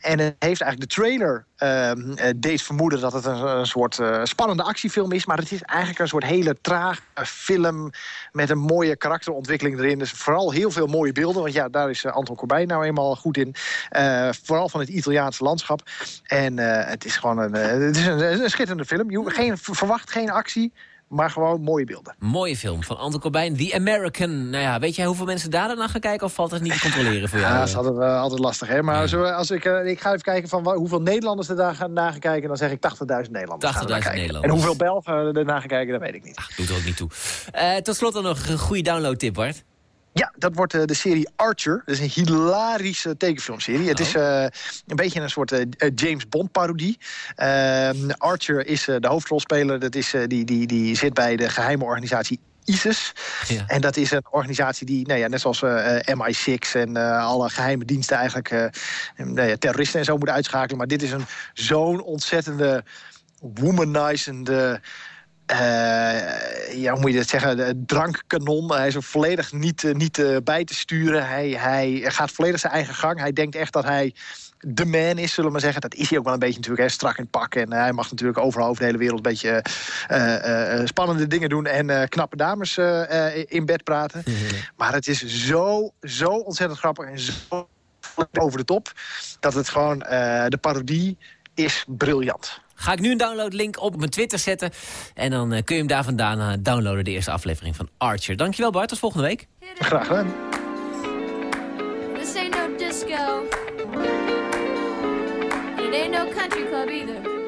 En het heeft eigenlijk de trailer ehm, eh, deed vermoeden dat het een, een soort eh, spannende actiefilm is. Maar het is eigenlijk een soort hele trage film met een mooie karakterontwikkeling erin. Dus vooral heel veel mooie beelden. Want ja, daar is eh, Anton Corbijn nou eenmaal goed in. Eh, vooral van het Italiaanse landschap. En het is gewoon een, het is een, een schitterende film. Je geen, verwacht geen actie, maar gewoon mooie beelden. Mooie film van Anton Corbijn, The American. Nou ja, weet jij hoeveel mensen daar dan naar gaan kijken... of valt het niet te controleren voor jou? Ja, dat is altijd, eh, altijd lastig. Hè? Maar als ik, eh, ik ga even kijken van hoeveel Nederlanders er daar gaan naar kijken. Dan zeg ik 80.000 Nederlanders. gaan er naar 80.000 kijken. Nederlanders. En hoeveel Belgen er naar gaan kijken, dat weet ik niet. Doet er ook niet toe. Eh, tot slot dan nog een goede downloadtip, Bart. Ja, dat wordt eh, de serie Archer. Dat is een hilarische tekenfilmserie. Het is eh, een beetje een soort eh, James Bond parodie. Ehm, Archer is de hoofdrolspeler. Dat is, die, die, die zit bij de geheime organisatie ISIS. En dat is een organisatie die, nou ja, net zoals eh, MI6 en alle geheime diensten eigenlijk nou ja, terroristen en zo moeten uitschakelen. Maar dit is een zo'n ontzettende womanizende ja, hoe moet je dat zeggen, de drankkanon. Hij is er volledig niet, eh, niet eh, bij te sturen. Hij, hij gaat volledig zijn eigen gang. Hij denkt echt dat hij de man is, zullen we maar zeggen. Dat is hij ook wel een beetje natuurlijk, hè, strak in het pak. En hij mag natuurlijk overal over de hele wereld een beetje eh, eh, eh, spannende dingen doen... en eh, knappe dames eh, eh, in bed praten. Maar het is zo, zo ontzettend grappig en zo over de top... dat het gewoon, eh, de parodie is briljant. Ga ik nu een downloadlink op mijn Twitter zetten. En dan eh, kun je hem daar vandaan eh, downloaden, de eerste aflevering van Archer. Dankjewel Bart, tot volgende week. Graag gedaan. This ain't no disco. It ain't no country club either.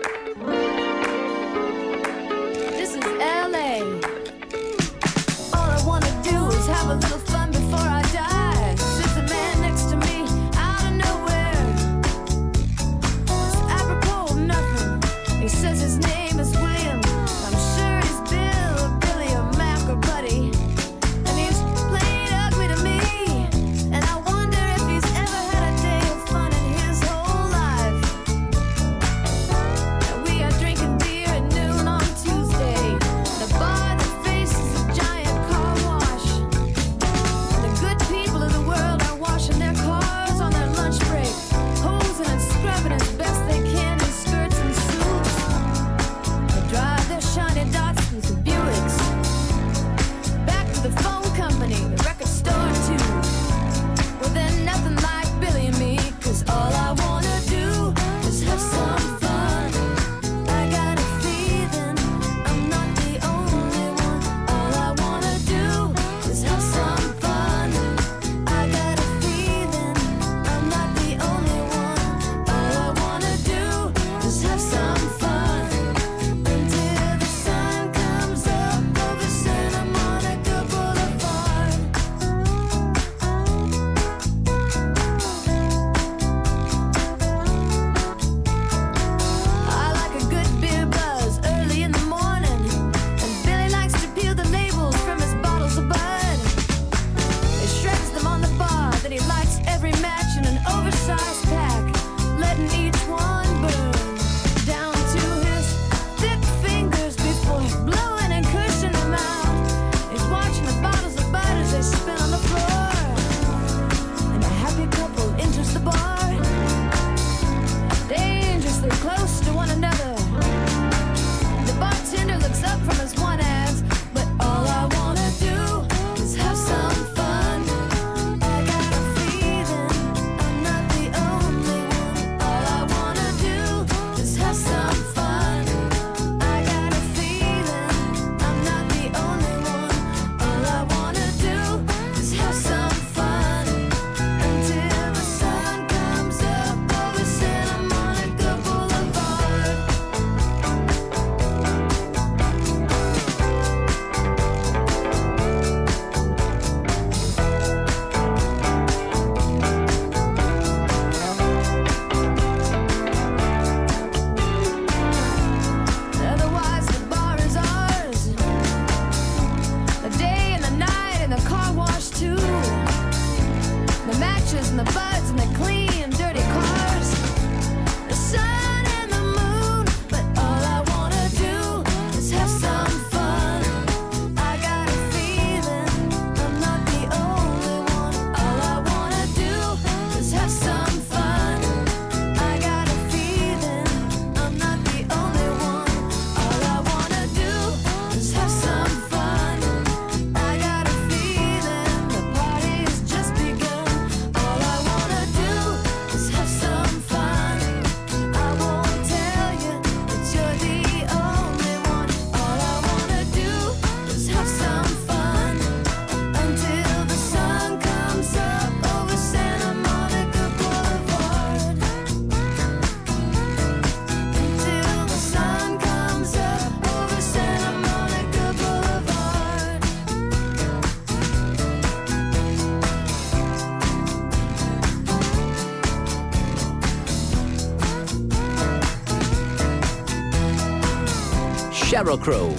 Sheryl Crow.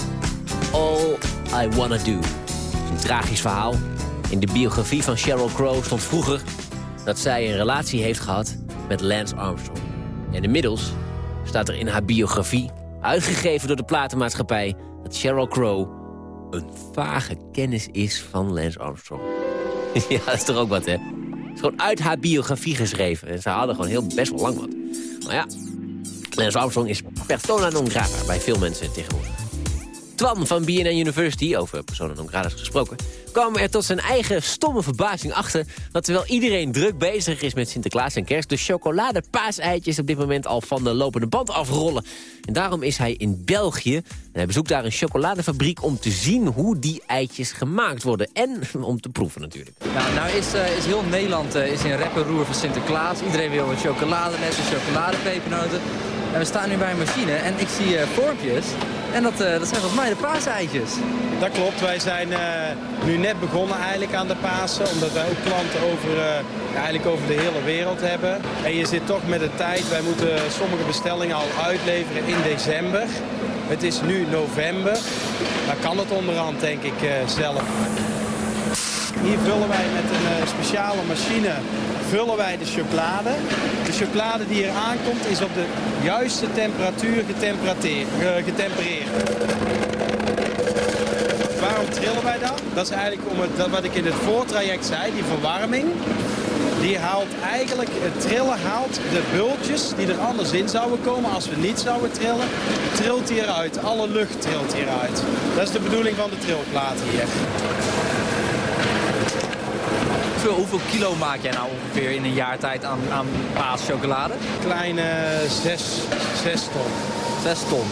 All I Wanna Do. Een tragisch verhaal. In de biografie van Sheryl Crow stond vroeger dat zij een relatie heeft gehad met Lance Armstrong. En inmiddels staat er in haar biografie, uitgegeven door de platenmaatschappij... dat Sheryl Crow een vage kennis is van Lance Armstrong. ja, dat is toch ook wat, hè? Het is gewoon uit haar biografie geschreven. En ze hadden gewoon heel best wel lang wat. Maar ja, Lance Armstrong is persona non grata bij veel mensen tegenwoordig. Twan van BNN University, over persona non gesproken... kwam er tot zijn eigen stomme verbazing achter... dat terwijl iedereen druk bezig is met Sinterklaas en kerst... de chocoladepaaseitjes op dit moment al van de lopende band afrollen. En daarom is hij in België en hij bezoekt daar een chocoladefabriek... om te zien hoe die eitjes gemaakt worden. En om te proeven natuurlijk. Nou, nou is, eh, is heel Nederland eh, is in rep en roer van Sinterklaas. Iedereen wil wat chocoladenetten, chocoladepepernoten. En we staan nu bij een machine en ik zie eh, vormpjes. En dat, eh, dat zijn volgens mij de paaseitjes. Dat klopt, wij zijn eh, nu net begonnen eigenlijk aan de Pasen. Omdat wij ook klanten over, eigenlijk over de hele wereld hebben. En je zit toch met de tijd, wij moeten sommige bestellingen al uitleveren in december. Het is nu november. Dan kan het onderhand denk ik zelf. Hier vullen wij met een eh, speciale machine vullen wij de chocolade. De chocolade die hier aankomt is op de juiste temperatuur getempereerd. eh, getempereerd. Waarom trillen wij dan? Dat is eigenlijk om het, dat wat ik in het voortraject zei, die verwarming. Die haalt eigenlijk, het trillen haalt de bultjes die er anders in zouden komen als we niet zouden trillen, trilt die eruit. Alle lucht trilt hieruit. Dat is de bedoeling van de trilplaat hier. Hoeveel, hoeveel kilo maak jij nou ongeveer in een jaar tijd aan, aan paaschocolade? Kleine 6 ton. 6 ton.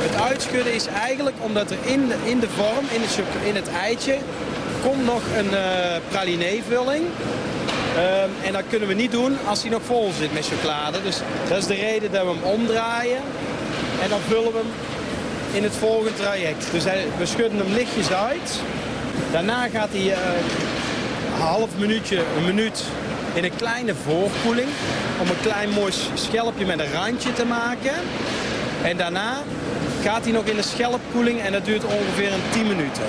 Het uitschudden is eigenlijk omdat er in de, in de vorm, in het, in het eitje, komt nog een eh pralinee-vulling. Ehm, en dat kunnen we niet doen als hij nog vol zit met chocolade. Dus dat is de reden dat we hem omdraaien. En dan vullen we hem in het volgende traject. Dus we schudden hem lichtjes uit. Daarna gaat hij eh, een half minuutje, een minuut in een kleine voorkoeling. Om een klein mooi schelpje met een randje te maken. En daarna gaat hij nog in de schelpkoeling en dat duurt ongeveer een 10 minuten.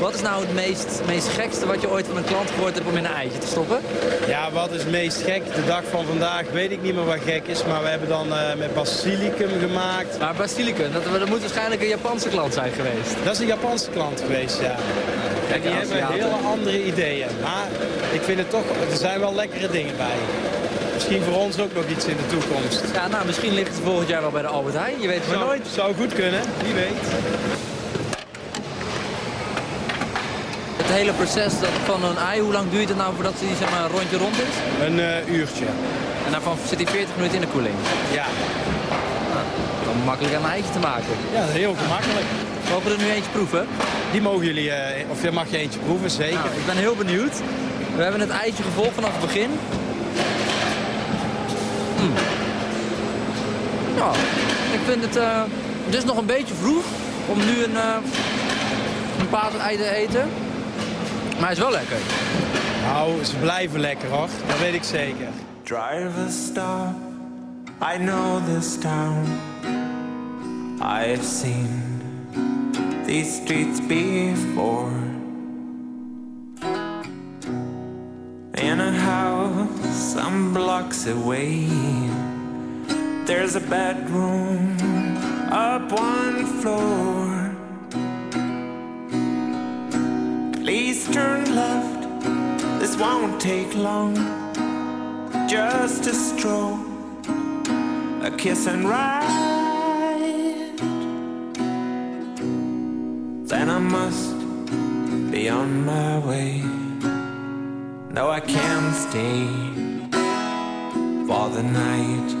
Wat is nou het meest, meest gekste wat je ooit van een klant gehoord hebt om in een eitje te stoppen? Ja, wat is het meest gek? De dag van vandaag weet ik niet meer wat gek is, maar we hebben dan eh, met basilicum gemaakt. Maar basilicum, dat, dat moet waarschijnlijk een Japanse klant zijn geweest. Dat is een Japanse klant geweest, ja. En die hebben hele andere ideeën. Maar ik vind het toch, er zijn wel lekkere dingen bij. Misschien voor ons ook nog iets in de toekomst. Ja, nou, misschien ligt het volgend jaar wel bij de Albert Heijn. Je weet het maar nooit. zou goed kunnen, wie weet. Het hele proces dat- van een ei, hoe lang duurt het nou voordat hij zeg maar, een rondje rond is? Een eh, uurtje. En daarvan zit hij 40 minuten in de koeling. Ja. Dan makkelijk aan een eitje te maken. Ja, heel gemakkelijk. Mogen we er nu eentje proeven? Die mogen jullie, eh, of je mag je eentje proeven, zeker. Nou, ik ben heel benieuwd. We hebben het eitje gevolgd vanaf het begin. Mm. Ja, ik vind het... het is nog een beetje vroeg om nu een, uh, een paasei te eten. Maar hij is wel lekker. Nou, ze blijven lekker hoor. Dat weet ik zeker. Driver stop, I know this town. I've seen these streets before. In a house some blocks away, there's a bedroom up one floor. Please turn left, this won't take long just a stroll, a kiss and ride. Then I must be on my way. No, I can't stay for the night.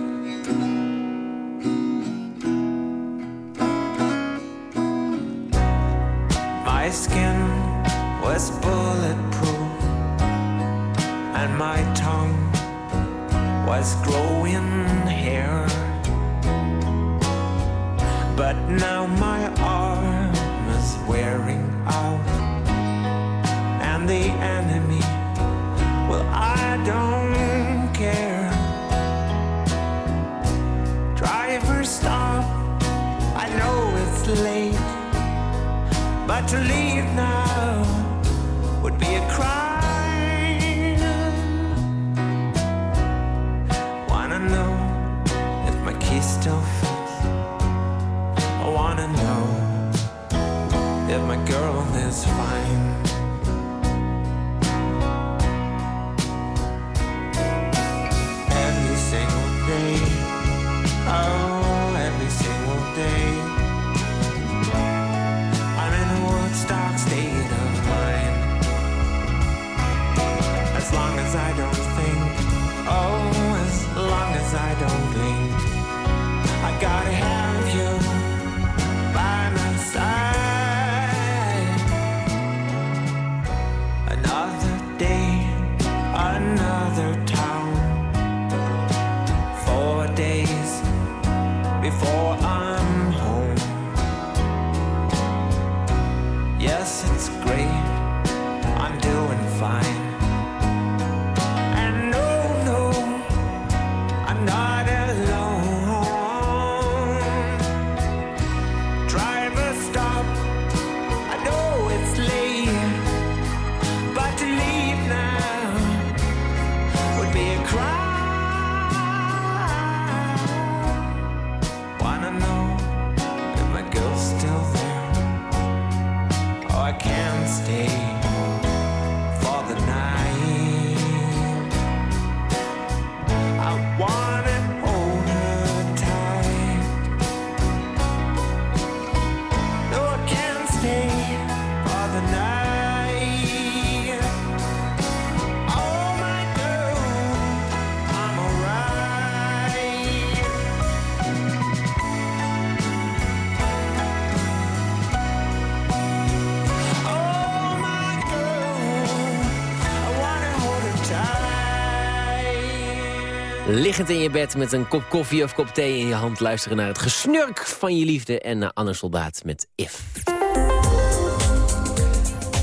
In je bed met een kop koffie of kop thee in je hand... luisteren naar het gesnurk van je liefde en naar Anne Soldaat met If.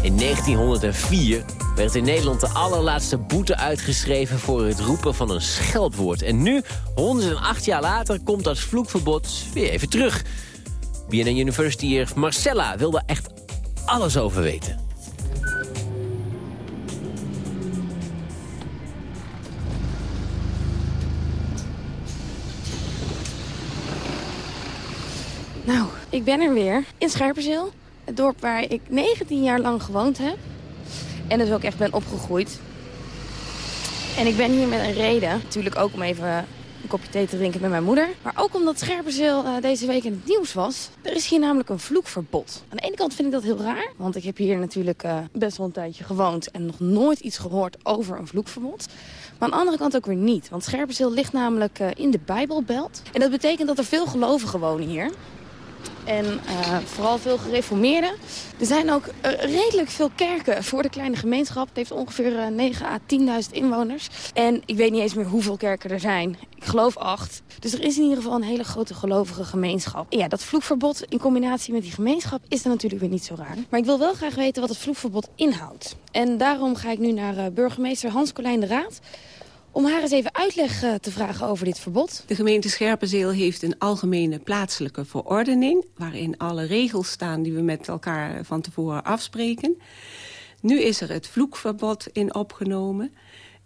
In 1904 werd in Nederland de allerlaatste boete uitgeschreven... voor het roepen van een scheldwoord. En nu, 108 jaar later, komt dat vloekverbod weer even terug. BNN University Marcella wil daar echt alles over weten. Ik ben er weer. In Scherpenzeel. Het dorp waar ik 19 jaar lang gewoond heb. En dus ook echt ben opgegroeid. En ik ben hier met een reden. Natuurlijk ook om even een kopje thee te drinken met mijn moeder. Maar ook omdat Scherpenzeel eh, deze week in het nieuws was. Er is hier namelijk een vloekverbod. Aan de ene kant vind ik dat heel raar. Want ik heb hier natuurlijk eh, best wel een tijdje gewoond. En nog nooit iets gehoord over een vloekverbod. Maar aan de andere kant ook weer niet. Want Scherpenzeel ligt namelijk eh, in de Bijbelbelt. En dat betekent dat er veel gelovigen wonen hier. En eh, vooral veel gereformeerden. Er zijn ook eh, redelijk veel kerken voor de kleine gemeenschap. Het heeft ongeveer eh, 9 à 10.000 inwoners. En ik weet niet eens meer hoeveel kerken er zijn. Ik geloof acht. Dus er is in ieder geval een hele grote gelovige gemeenschap. En ja, dat vloekverbod in combinatie met die gemeenschap is dan natuurlijk weer niet zo raar. Maar ik wil wel graag weten wat het vloekverbod inhoudt. En daarom ga ik nu naar burgemeester Hans Colijn de Raad om haar eens even uitleg eh, te vragen over dit verbod. De gemeente Scherpenzeel heeft een algemene plaatselijke verordening... waarin alle regels staan die we met elkaar van tevoren afspreken. Nu is er het vloekverbod in opgenomen.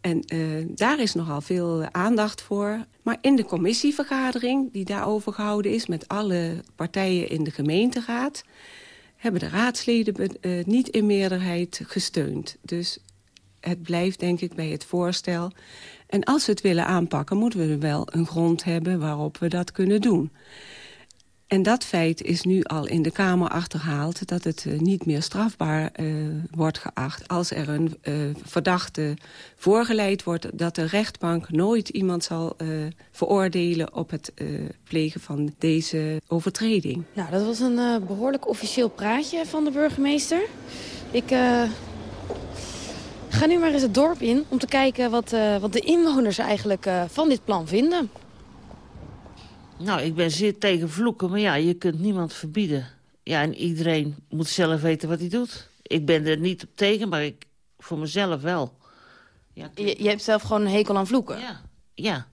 En eh, daar is nogal veel aandacht voor. Maar in de commissievergadering die daarover gehouden is... met alle partijen in de gemeenteraad... hebben de raadsleden eh, niet in meerderheid gesteund. Dus het blijft denk ik bij het voorstel. En als we het willen aanpakken, moeten we wel een grond hebben waarop we dat kunnen doen. En dat feit is nu al in de Kamer achterhaald... dat het eh, niet meer strafbaar eh, wordt geacht als er een eh, verdachte voorgeleid wordt... dat de rechtbank nooit iemand zal veroordelen op het plegen van deze overtreding. Nou, dat was een eh, behoorlijk officieel praatje van de burgemeester. Ik ga nu maar eens het dorp in om te kijken wat, eh, wat de inwoners eigenlijk eh, van dit plan vinden. Nou, ik ben zeer tegen vloeken, maar ja, je kunt niemand verbieden. Ja, en iedereen moet zelf weten wat hij doet. Ik ben er niet op tegen, maar ik voor mezelf wel. Ja, Je, je hebt zelf gewoon een hekel aan vloeken. Ja, ja.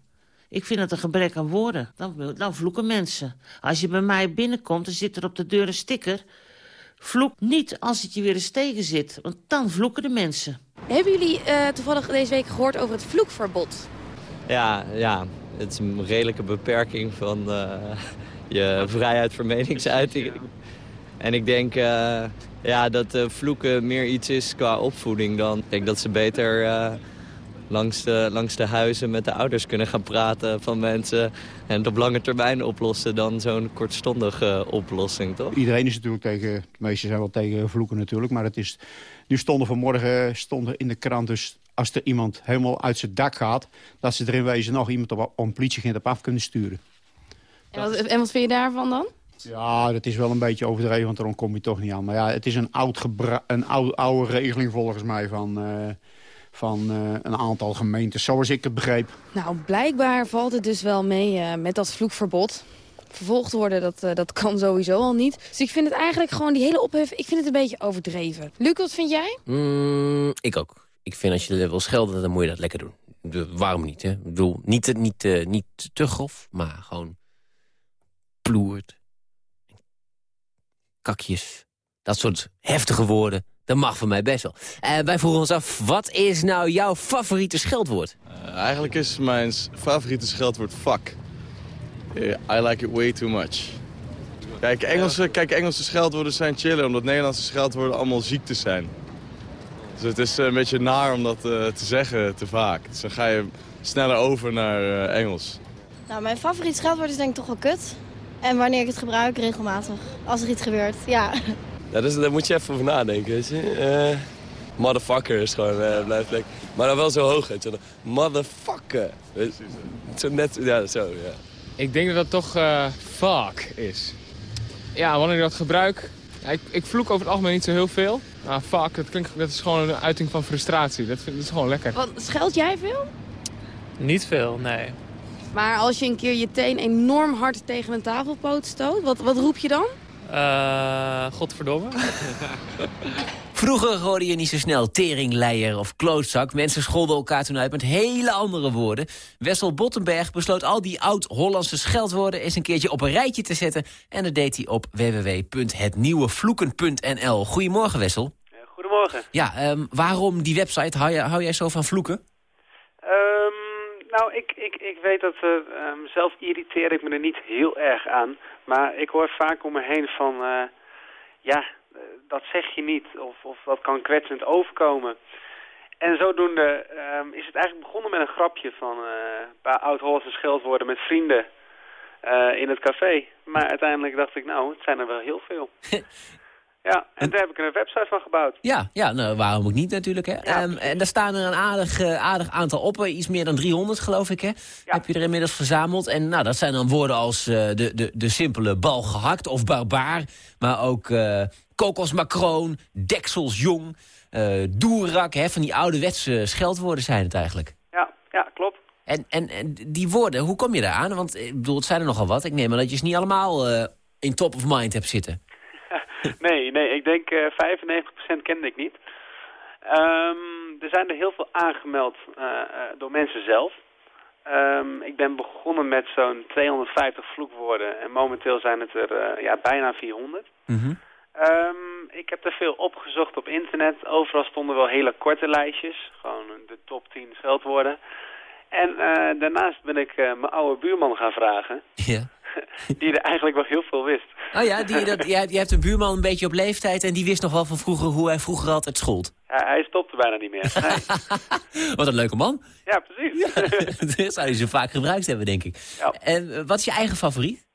Ik vind het een gebrek aan woorden. Dan, dan vloeken mensen. Als je bij mij binnenkomt, dan zit er op de deur een sticker... Vloek niet als het je weer eens tegen zit, want dan vloeken de mensen. Hebben jullie eh, toevallig deze week gehoord over het vloekverbod? Ja, ja, het is een redelijke beperking van eh, je vrijheid van meningsuiting. En ik denk eh, ja, dat eh, vloeken meer iets is qua opvoeding dan. Ik denk dat ze beter eh, langs, de, langs de huizen met de ouders kunnen gaan praten van mensen... en het op lange termijn oplossen dan zo'n kortstondige oplossing, toch? Iedereen is natuurlijk tegen, de meesten zijn wel tegen vloeken natuurlijk, maar het is... Nu stonden vanmorgen stonden in de krant dus als er iemand helemaal uit zijn dak gaat... dat ze erin wezen nog iemand op, om politieagent op af kunnen sturen. En wat, en wat vind je daarvan dan? Ja, dat is wel een beetje overdreven, want daarom kom je toch niet aan. Maar ja, het is een, oud een oude, oude regeling volgens mij van, eh, van eh, een aantal gemeentes, zoals ik het begreep. Nou, blijkbaar valt het dus wel mee eh, met dat vloekverbod. Vervolgd worden, dat, eh, dat kan sowieso al niet. Dus ik vind het eigenlijk gewoon, die hele ophef, ik vind het een beetje overdreven. Luc, wat vind jij? Mm, ik ook. Ik vind als je wil schelden, dan moet je dat lekker doen. Waarom niet, hè? Ik bedoel, niet, te- niet, eh, niet te grof, maar gewoon ploert. Kakjes. Dat soort heftige woorden. Dat mag van mij best wel. Eh, wij vroegen ons af, wat is nou jouw favoriete scheldwoord? Uh, eigenlijk is mijn favoriete scheldwoord fuck. Eh, I like it way too much. Kijk Engelse, kijk, Engelse scheldwoorden zijn chiller, omdat Nederlandse scheldwoorden allemaal ziektes zijn. Dus het is een beetje naar om dat eh, te zeggen te vaak. Dus dan ga je sneller over naar eh, Engels. Nou, mijn favoriet scheldwoord is denk ik toch wel kut. En wanneer ik het gebruik, regelmatig. Als er iets gebeurt, ja. Ja, dus daar moet je even over nadenken, weet je. Eh, motherfucker is gewoon, eh blijft lekker. Maar dan wel zo hoog, weet je. Motherfucker. Weet je, Zo net, ja, zo, ja. Ik denk dat dat toch eh, fuck is. Ja, wanneer ik dat gebruik... Ja, ik, ik vloek over het algemeen niet zo heel veel. Maar fuck, dat, klinkt, dat is gewoon een uiting van frustratie. Dat, vind, dat is gewoon lekker. Wat, scheld jij veel? Niet veel, nee. Maar als je een keer je teen enorm hard tegen een tafelpoot stoot, wat, wat roep je dan? Eh, godverdomme. Vroeger hoorde je niet zo snel teringleier of klootzak. Mensen scholden elkaar toen uit met hele andere woorden. Wessel Bottenberg besloot al die oud-Hollandse scheldwoorden... eens een keertje op een rijtje te zetten. En dat deed hij op www.hetnieuwevloeken.nl. Goedemorgen, Wessel. Goedemorgen. Ja, ehm, waarom die website? Hou, hou jij zo van vloeken? Ehm, nou, ik, ik, ik weet dat eh, ehm, zelf irriteer ik me er niet heel erg aan. Maar ik hoor vaak om me heen van, eh, ja, dat zeg je niet. Of, of dat kan kwetsend overkomen. En zodoende ehm, is het eigenlijk begonnen met een grapje van eh, een paar oud-Hollandse scheldwoorden met vrienden eh, in het café. Maar uiteindelijk dacht ik, nou, het zijn er wel heel veel. ja, en daar heb ik een website van gebouwd. Ja, ja nou, waarom ook niet natuurlijk. Hè? Ehm, en daar staan er een aardig, eh, aardig aantal op. Iets meer dan 300 geloof ik. Hè? Heb je er inmiddels verzameld. En nou, dat zijn dan woorden als de, de, de simpele bal gehakt of barbaar. Maar ook eh kokosmacroon, dekselsjong, eh doerak. Hè? Van die ouderwetse scheldwoorden zijn het eigenlijk. Ja, ja, klopt. En, en, en die woorden, hoe kom je daar aan? Want eh, ik bedoel, het zijn er nogal wat. Ik neem aan dat je ze niet allemaal eh, in top of mind hebt zitten. Nee, nee, ik denk eh 95% kende ik niet. Ehm, er zijn er heel veel aangemeld door mensen zelf. Ehm, ik ben begonnen met zo'n 250 vloekwoorden en momenteel zijn het er ja, bijna 400. Ehm, ik heb er veel opgezocht op internet. Overal stonden wel hele korte lijstjes. Gewoon de top 10 scheldwoorden. En eh, daarnaast ben ik eh, mijn oude buurman gaan vragen. Ja. die er eigenlijk wel heel veel wist. Oh ja, die, dat, jij hebt een buurman een beetje op leeftijd... en die wist nog wel van vroeger hoe hij vroeger altijd schold. Hij, hij stopte bijna niet meer. Nee. Wat een leuke man. ja, precies. Dat zou hij zo vaak gebruikt hebben, denk ik. En eh, wat is je eigen favoriet?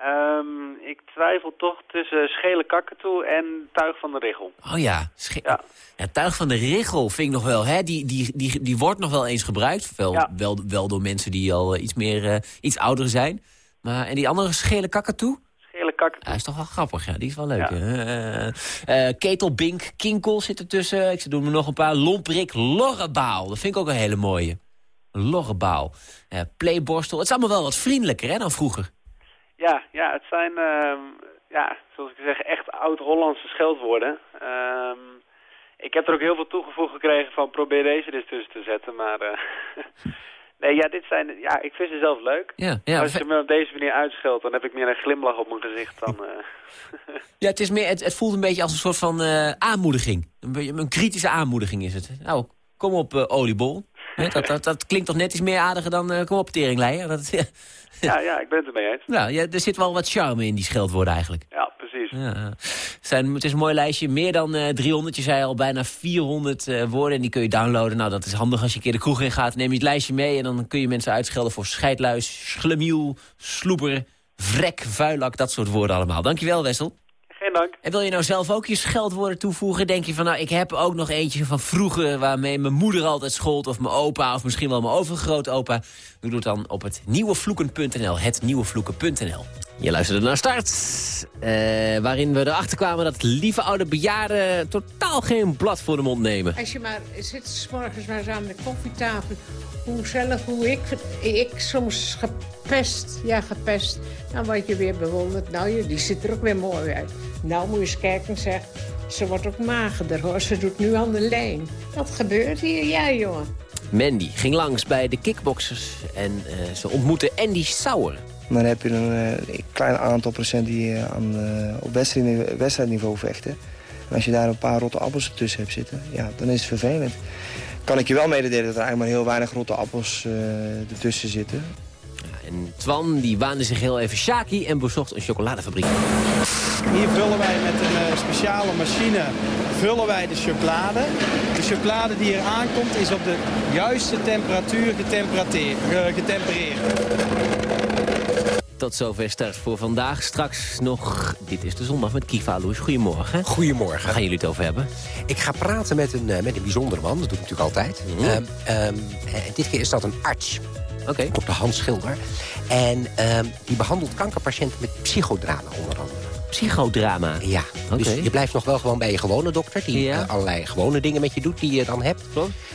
Ehm, ik twijfel toch tussen schele kakatoe en tuig van de richel. Oh ja, tuig van de richel vind ik nog wel. Hè? Die, die, die, die wordt nog wel eens gebruikt. Wel, wel, wel door mensen die al eh, iets, meer, eh, iets ouder zijn. Maar, en die andere schele kakatoe? Schele kakatoe. Ja, is toch wel grappig, ja. Die is wel leuk. Eh, ketelbink, kinkel zit ertussen. Ik doe er nog een paar. Lomprik, lorrebaal. Dat vind ik ook een hele mooie. Lorrebaal. Playborstel. Het is allemaal wel wat vriendelijker hè, dan vroeger. Ja, ja, het zijn, ehm, ja, zoals ik zeg, echt oud-Hollandse scheldwoorden. Ehm, ik heb er ook heel veel toegevoegd gekregen van probeer deze er eens tussen te zetten, maar eh, Nee, ja, dit zijn, ja, ik vind ze zelf leuk. Ja, ja, Als je me op deze manier uitscheldt, dan heb ik meer een glimlach op mijn gezicht dan... eh, Ja, het, is meer, het, het voelt een beetje als een soort van eh, aanmoediging. Een, een kritische aanmoediging is het. Nou, kom op, oliebol. Dat, dat, dat klinkt toch net iets meer aardiger dan eh, kom op, teringleier. Dat, ja. ja, ik ben het ermee eens. Nou, ja, er zit wel wat charme in die scheldwoorden eigenlijk. Ja, precies. Ja. Zijn, het is een mooi lijstje. Meer dan eh 300. Je zei al bijna 400 eh, woorden. En die kun je downloaden. Nou, dat is handig als je een keer de kroeg in gaat. Neem je het lijstje mee. En dan kun je mensen uitschelden voor scheidluis, schlemiel, sloeber, vrek, vuilak. Dat soort woorden allemaal. Dankjewel, Wessel. Dank. En wil je nou zelf ook je scheldwoorden toevoegen? Denk je van, nou, ik heb ook nog eentje van vroeger... waarmee mijn moeder altijd schold, of mijn opa... of misschien wel mijn overgrootopa. Doe het dan op het nieuwevloeken.nl. Het nieuwevloeken.nl. Je luisterde naar Start, eh, waarin we erachter kwamen... dat lieve oude bejaarden totaal geen blad voor de mond nemen. Als je maar zit s morgens maar eens aan de koffietafel. Hoe zelf, hoe ik, ik soms gepest, ja gepest. Dan word je weer bewonderd. Nou, je- die ziet er ook weer mooi uit. Nou, moet je eens kijken zeg. Ze wordt ook magerder hoor. Ze doet nu aan de lijn. Wat gebeurt hier? Ja, jongen. Mandy ging langs bij de kickboxers en eh, ze ontmoette Andy Sauer. Dan heb je een eh, klein aantal procent die eh, aan, eh, op wedstrijd- wedstrijdniveau vechten. En als je daar een paar rotte appels tussen hebt zitten, ja, dan is het vervelend. Kan ik je wel mededelen dat er eigenlijk maar heel weinig rotte appels eh, ertussen zitten. En Twan die waande zich heel even Shaki en bezocht een chocoladefabriek. Hier vullen wij met een eh, speciale machine vullen wij de chocolade. De chocolade die hier aankomt is op de juiste temperatuur eh, getempereerd. Tot zover start voor vandaag. Straks nog, dit is de zondag met Kiva Loes. Goedemorgen. Goedemorgen. Waar gaan jullie het over hebben? Ik ga praten met een, eh, met een bijzondere man, dat doe ik natuurlijk altijd. Mhm. Ehm, ehm, eh, dit keer is dat een arts. Oké. Dr. Hans Schilder. En ehm, die behandelt kankerpatiënten met psychodrama onder andere. Psychodrama? Ja, dus je blijft nog wel gewoon bij je gewone dokter... die Ja. eh, allerlei gewone dingen met je doet die je dan hebt.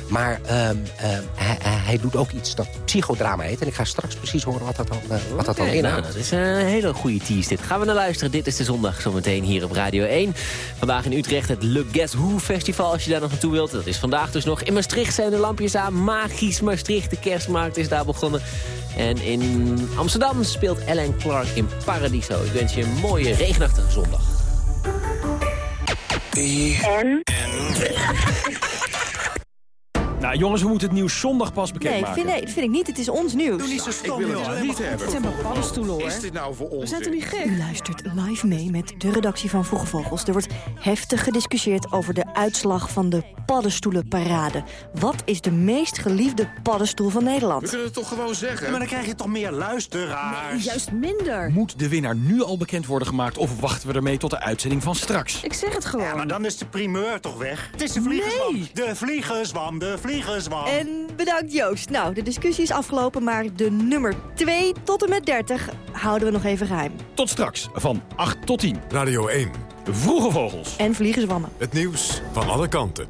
Maar ehm, ehm, hij, doet ook iets dat psychodrama heet. En ik ga straks precies horen wat dat dan, eh, wat dat dan inhoudt. nou, dat is een hele goede tease dit. Gaan we naar luisteren. Dit is de zondag zometeen hier op Radio 1. Vandaag in Utrecht het Le Guess Who Festival als je daar nog naartoe wilt. Dat is vandaag dus nog. In Maastricht zijn de lampjes aan. Magisch Maastricht. De kerstmarkt is daar begonnen. En in Amsterdam speelt Ellen Clark in Paradiso. Ik wens je een mooie regenachtige zondag. Nou jongens, we moeten het nieuws zondag pas bekend Nee, vind, nee, vind ik niet. Het is ons nieuws. Doe niet zo stom, Ik wil het niet hebben. Het zijn maar paddenstoelen, hoor. Is dit nou voor ons? We zijn toch niet gek? U luistert live mee met de redactie van Vroege Vogels. Er wordt heftig gediscussieerd over de uitslag van de paddenstoelenparade. Wat is de meest geliefde paddenstoel van Nederland? kunnen het toch gewoon zeggen? maar dan krijg je toch meer luisteraars? juist minder. Moet de winnaar nu al bekend worden gemaakt... of wachten we ermee tot de uitzending van straks? Ik zeg het gewoon. Ja, maar dan is de primeur toch weg? Het is de vliegenzwam. Nee. De vliegenzwam, de vliegenzwam. En bedankt Joost. Nou, de discussie is afgelopen, maar de nummer 2 tot en met 30 houden we nog even geheim. Tot straks, van 8 tot 10. Radio 1. Vroege Vogels. En vliegenzwammen. Het nieuws van alle kanten.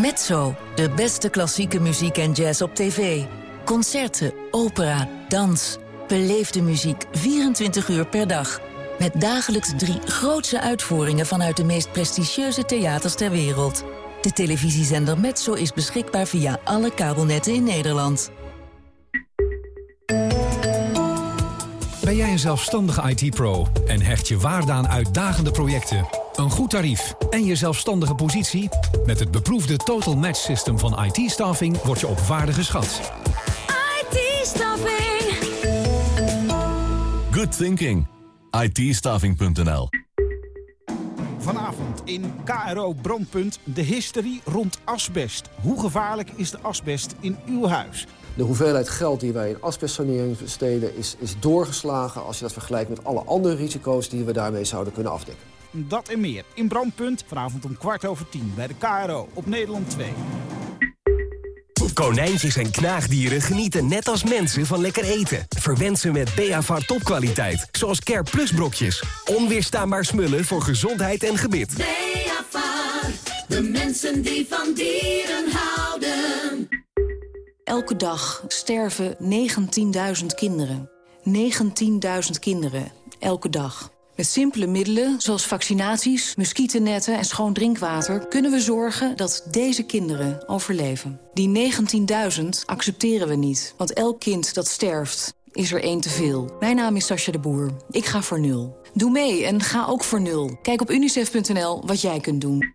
Mezzo, de beste klassieke muziek en jazz op tv. Concerten, opera, dans. Beleefde muziek 24 uur per dag. Met dagelijks drie grootse uitvoeringen vanuit de meest prestigieuze theaters ter wereld. De televisiezender Mezzo is beschikbaar via alle kabelnetten in Nederland. Ben jij een zelfstandige IT-pro en hecht je waarde aan uitdagende projecten, een goed tarief en je zelfstandige positie? Met het beproefde Total Match System van IT-staffing word je op waarde geschat. IT-staffing. Good thinking. ITstaffing.nl Vanavond in KRO Brandpunt de hysterie rond asbest. Hoe gevaarlijk is de asbest in uw huis? De hoeveelheid geld die wij in asbestsanering besteden is, is doorgeslagen... als je dat vergelijkt met alle andere risico's die we daarmee zouden kunnen afdekken. Dat en meer in Brandpunt vanavond om kwart over tien bij de KRO op Nederland 2. Konijntjes en knaagdieren genieten net als mensen van lekker eten. Verwend ze met Beavar topkwaliteit, zoals Care Plus brokjes. Onweerstaanbaar smullen voor gezondheid en gebit. Beavar, de mensen die van dieren houden. Elke dag sterven 19.000 kinderen. 19.000 kinderen, elke dag. Met simpele middelen, zoals vaccinaties, muggennetten en schoon drinkwater... kunnen we zorgen dat deze kinderen overleven. Die 19.000 accepteren we niet, want elk kind dat sterft is er één te veel. Mijn naam is Sascha de Boer. Ik ga voor nul. Doe mee en ga ook voor nul. Kijk op unicef.nl wat jij kunt doen.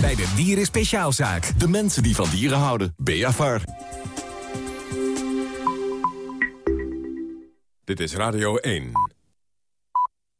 Bij de Dieren Speciaalzaak. De mensen die van dieren houden. Beavar. Dit is Radio 1.